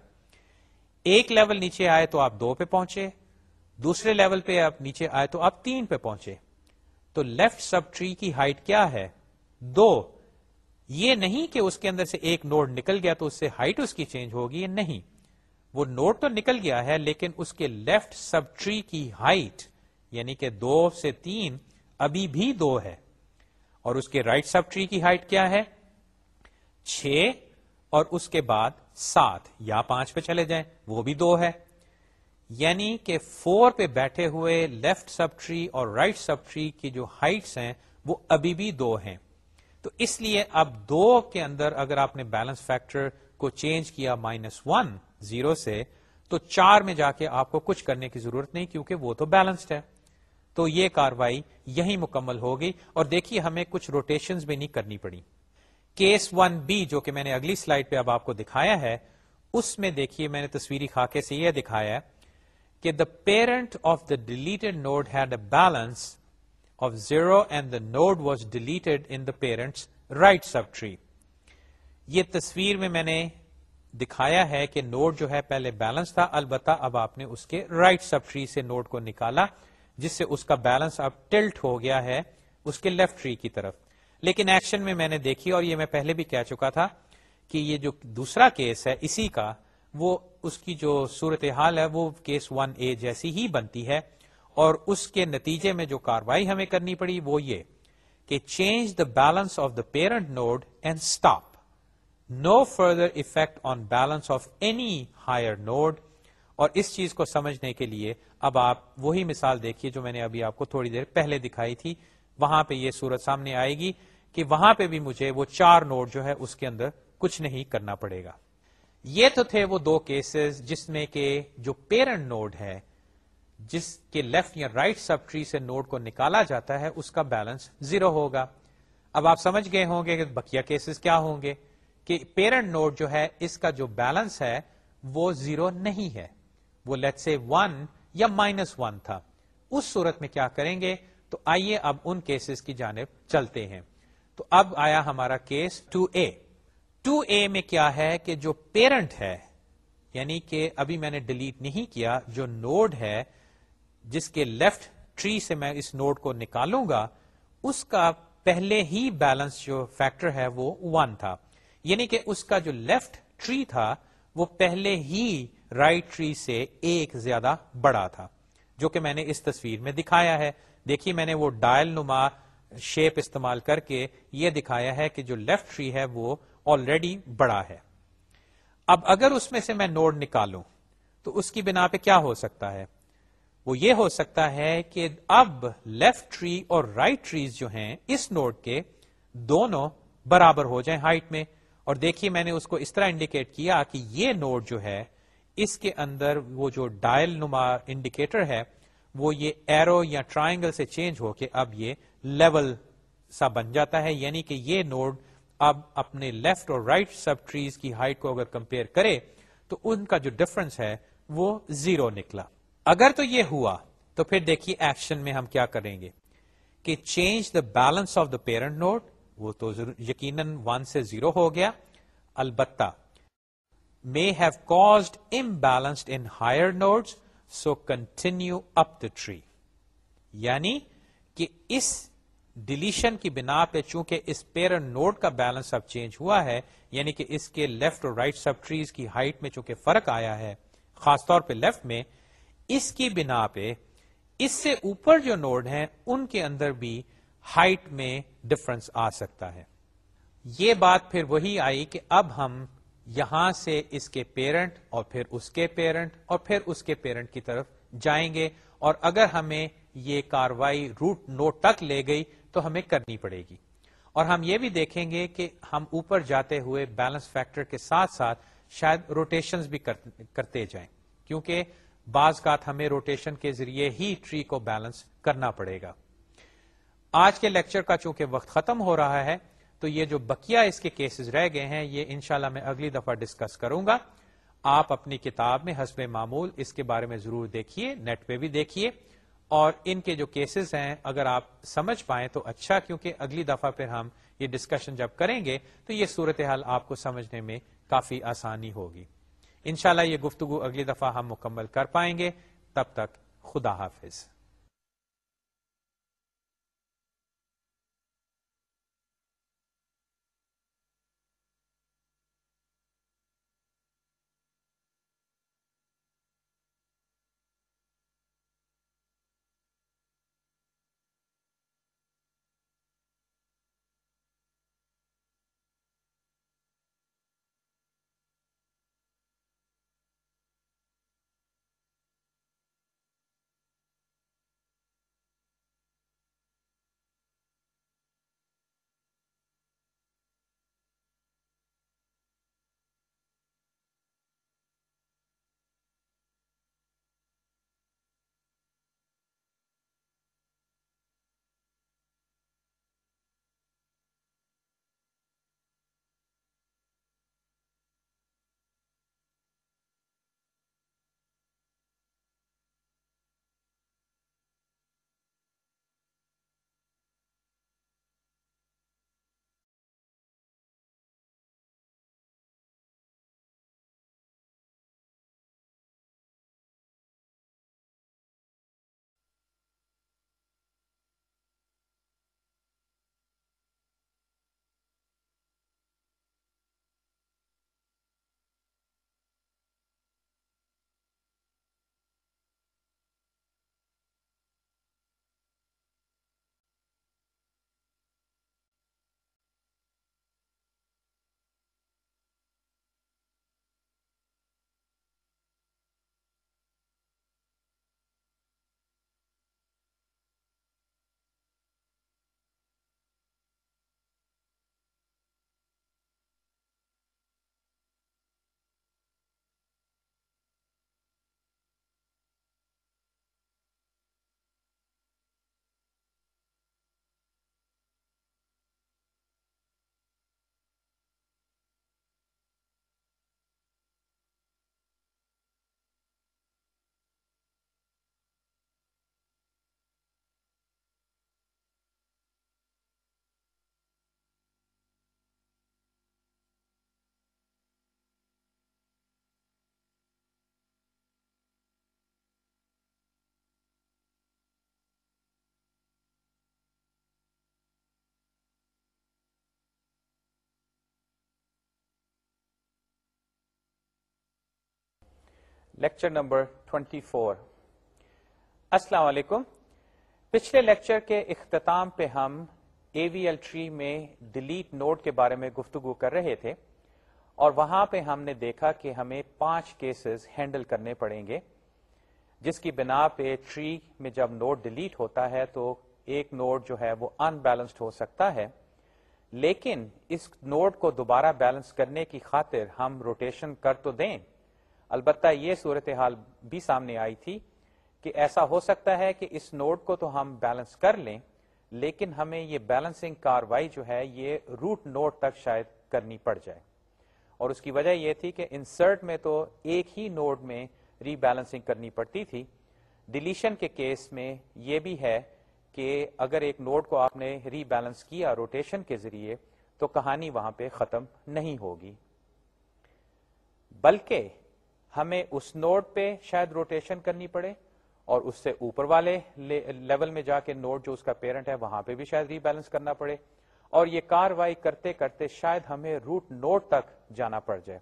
ایک لیول نیچے آئے تو آپ دو پہ پہنچے۔ دوسرے لیول پہ آپ نیچے آئے تو آپ تین پہ پہنچے۔ تو لیفٹ سب ٹری کی ہائٹ کیا ہے؟ دو۔ یہ نہیں کہ اس کے اندر سے ایک نوڈ نکل گیا تو اس سے ہائٹ اس کی چینج ہوگی نہیں۔ وہ نوڈ تو نکل گیا ہے لیکن اس کے لیفٹ سب ٹری کی ہائٹ یعنی کہ دو سے تین، ابھی بھی دو ہے۔ اور اس کے رائٹ سب ٹری کی ہائٹ کیا ہے؟ چھ۔ اور اس کے بعد سات۔ یا پانچ پہ چلے جائیں، وہ بھی دو ہے۔ یعنی کہ فور پہ بیٹھے ہوئے لیفٹ سب ٹری اور رائٹ سب ٹری کی جو ہائٹس ہیں وہ ابھی بھی دو ہیں۔ تو اس لیے اب دو کے اندر اگر آپ نے بیلنس فیکٹر کو چینج کیا مائنس ون زیرو سے، تو چار میں جا کے آپ کو کچھ کرنے کی ضرورت نہیں کیونکہ وہ تو بیلنسڈ ہے۔ تو یہ کاروائی یہی مکمل ہوگی اور دیکھیے ہمیں کچھ روٹیشن بھی نہیں کرنی پڑی۔ کیس ون بی جو کہ میں نے اگلی سلائڈ پہ اب آپ کو دکھایا ہے، اس میں دیکھیے میں نے تصویری خاکے سے یہ دکھایا ہے۔ کہ the parent of the deleted node had a balance of zero and the node was deleted in the parent's right subtree یہ تصویر میں میں نے دکھایا ہے کہ نوڈ جو ہے پہلے بیلنس تھا، البتہ اب آپ نے اس کے رائٹ سب ٹری سے نوڈ کو نکالا، جس سے اس کا بیلنس اب ٹلٹ ہو گیا ہے اس کے لیفٹ ٹری کی طرف۔ لیکن ایکشن میں میں نے دیکھی اور یہ میں پہلے بھی کہہ چکا تھا کہ یہ جو دوسرا کیس ہے، اسی کا وہ اس کی جو صورت حال ہے، وہ کیس ون اے جیسی ہی بنتی ہے۔ اور اس کے نتیجے میں جو کاروائی ہمیں کرنی پڑی وہ یہ کہ change the balance of the parent node and stop no further effect on balance of any higher node اور اس چیز کو سمجھنے کے لیے اب آپ وہی مثال دیکھیے جو میں نے ابھی آپ کو تھوڑی دیر پہلے دکھائی تھی۔ وہاں پہ یہ صورت سامنے آئے گی کہ وہاں پہ بھی مجھے وہ چار نوڈ جو ہے اس کے اندر کچھ نہیں کرنا پڑے گا۔ یہ تو تھے وہ دو کیسز جس میں کہ جو پیرنٹ نوڈ ہے، جس کے لیفٹ یا رائٹ سب ٹری سے نوڈ کو نکالا جاتا ہے، اس کا بیلنس زیرو ہوگا۔ اب آپ سمجھ گئے ہوں گے کہ بکیا کیسز کیا ہوں گے کہ پیرنٹ نوڈ جو ہے، اس کا جو بیلنس ہے، وہ زیرو نہیں ہے۔ وہ لیٹ سے ون یا مائنس ون تھا۔ اس صورت میں کیا کریں گے؟ تو آئیے اب ان کیسز کی جانب چلتے ہیں۔ تو اب آیا ہمارا case two A two A میں کیا ہے کہ جو پیرنٹ ہے یعنی کہ ابھی میں نے ڈیلیٹ نہیں کیا، جو نوڈ ہے، جس کے لیفٹ ٹری سے میں اس نوڈ کو نکالوں گا، اس کا پہلے ہی بیلنس جو فیکٹر ہے وہ ون تھا۔ یعنی کہ اس کا جو لیفٹ ٹری تھا، وہ پہلے ہی رائٹ right ٹری سے ایک زیادہ بڑا تھا، جو کہ میں نے اس تصویر میں دکھایا ہے۔ دیکھیے، میں نے وہ ڈائل نما شیپ استعمال کر کے یہ دکھایا ہے کہ جو لیفٹ ٹری ہے وہ آلریڈی بڑا ہے۔ اب اگر اس میں سے میں نوڈ نکالوں، تو اس کی بنا پہ کیا ہو سکتا ہے؟ وہ یہ ہو سکتا ہے کہ اب لیفٹ ٹری اور رائٹ right ٹریز جو ہیں اس نوڈ کے دونوں برابر ہو جائیں ہائٹ میں۔ اور دیکھیے میں نے اس کو اس طرح انڈیکیٹ کیا کہ یہ نوڈ جو ہے، اس کے اندر وہ جو ڈائل نما انڈیکیٹر ہے، وہ یہ ایرو یا ٹرائنگل سے چینج ہو کے اب یہ لیول سا بن جاتا ہے۔ یعنی کہ یہ نوڈ اب اپنے لیفٹ اور رائٹ سب ٹریز کی ہائٹ کو اگر کمپیئر کرے تو ان کا جو ڈفرنس ہے وہ زیرو نکلا۔ اگر تو یہ ہوا تو پھر دیکھیے ایکشن میں ہم کیا کریں گے۔ کہ change the balance of the parent node وہ تو یقیناً ون سے زیرو ہو گیا۔ البتہ may have caused imbalanced in higher nodes so continue up the tree یعنی کہ اس ڈیلیشن کی بنا پہ چونکہ اس پیرنٹ نوڈ کا بیلنس اب چینج ہوا ہے یعنی کہ اس کے لیفٹ اور رائٹ سب ٹریز کی ہائٹ میں چونکہ فرق آیا ہے، خاص طور پہ لیفٹ میں، اس کی بنا پہ، اس سے اوپر جو نوڈ ہیں، ان کے اندر بھی ہائٹ میں ڈفرنس آ سکتا ہے۔ یہ بات پھر وہی آئی کہ اب ہم یہاں سے اس کے پیرنٹ اور پھر اس کے پیرنٹ اور پھر اس کے پیرنٹ کی طرف جائیں گے اور اگر ہمیں یہ کاروائی روٹ نوٹ تک لے گئی تو ہمیں کرنی پڑے گی۔ اور ہم یہ بھی دیکھیں گے کہ ہم اوپر جاتے ہوئے بیلنس فیکٹر کے ساتھ ساتھ شاید روٹیشن بھی کرتے جائیں۔ کیونکہ بعض کا ہمیں روٹیشن کے ذریعے ہی ٹری کو بیلنس کرنا پڑے گا۔ آج کے لیکچر کا چونکہ وقت ختم ہو رہا ہے، تو یہ جو بکیا اس کے کیسز رہ گئے ہیں، یہ انشاءاللہ میں اگلی دفعہ ڈسکس کروں گا۔ آپ اپنی کتاب میں حسب معمول اس کے بارے میں ضرور دیکھیے نیٹ پہ بھی دیکھیے۔ اور ان کے جو کیسز ہیں، اگر آپ سمجھ پائیں تو اچھا کیونکہ اگلی دفعہ پھر ہم یہ ڈسکشن جب کریں گے، تو یہ صورتحال آپ کو سمجھنے میں کافی آسانی ہوگی۔ انشاءاللہ یہ گفتگو اگلی دفعہ ہم مکمل کر پائیں گے۔ تب تک خدا حافظ۔ لیکچر نمبر 24 السلام علیکم پچھلے لیکچر کے اختتام پہ ہم اے وی ایل ٹری میں ڈیلیٹ نوٹ کے بارے میں گفتگو کر رہے تھے اور وہاں پہ ہم نے دیکھا کہ ہمیں پانچ کیسز ہینڈل کرنے پڑیں گے، جس کی بنا پہ ٹری میں جب نوٹ ڈیلیٹ ہوتا ہے تو ایک نوٹ جو ہے وہ ان بیلنسڈ ہو سکتا ہے۔ لیکن اس نوٹ کو دوبارہ بیلنس کرنے کی خاطر ہم روٹیشن کر تو دیں۔ البتہ یہ صورتحال بھی سامنے آئی تھی کہ ایسا ہو سکتا ہے کہ اس نوٹ کو تو ہم بیلنس کر لیں، لیکن ہمیں یہ بیلنسنگ کاروائی جو ہے، یہ روٹ نوٹ تک شاید کرنی پڑ جائے۔ اور اس کی وجہ یہ تھی کہ انسرٹ میں تو ایک ہی نوڈ میں ری بیلنسنگ کرنی پڑتی تھی۔ ڈلیشن کے کیس میں یہ بھی ہے کہ اگر ایک نوڈ کو آپ نے ری بیلنس کیا روٹیشن کے ذریعے، تو کہانی وہاں پہ ختم نہیں ہوگی۔ بلکہ ہمیں اس نوڈ پہ شاید روٹیشن کرنی پڑے اور اس سے اوپر والے لیول میں جا کے نوڈ جو اس کا پیرنٹ ہے وہاں پہ بھی شاید ری بیلنس کرنا پڑے اور یہ کاروائی کرتے کرتے شاید ہمیں روٹ نوڈ تک جانا پڑ جائے۔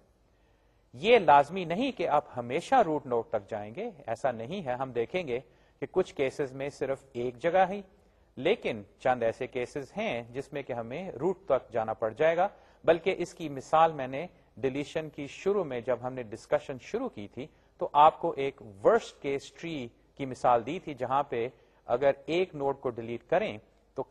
یہ لازمی نہیں کہ آپ ہمیشہ روٹ نوڈ تک جائیں گے، ایسا نہیں ہے۔ ہم دیکھیں گے کہ کچھ کیسز میں صرف ایک جگہ ہی، لیکن چند ایسے کیسز ہیں جس میں کہ ہمیں روٹ تک جانا پڑ جائے گا۔ بلکہ اس کی مثال میں نے ڈلیشن کی شروع میں جب ہم نے ڈسکشن شروع کی تھی، تو آپ کو ایک ورسٹ کیس ٹری کی مثال دی تھی، جہاں پہ اگر ایک نوڈ کو ڈیلیٹ کریں، تو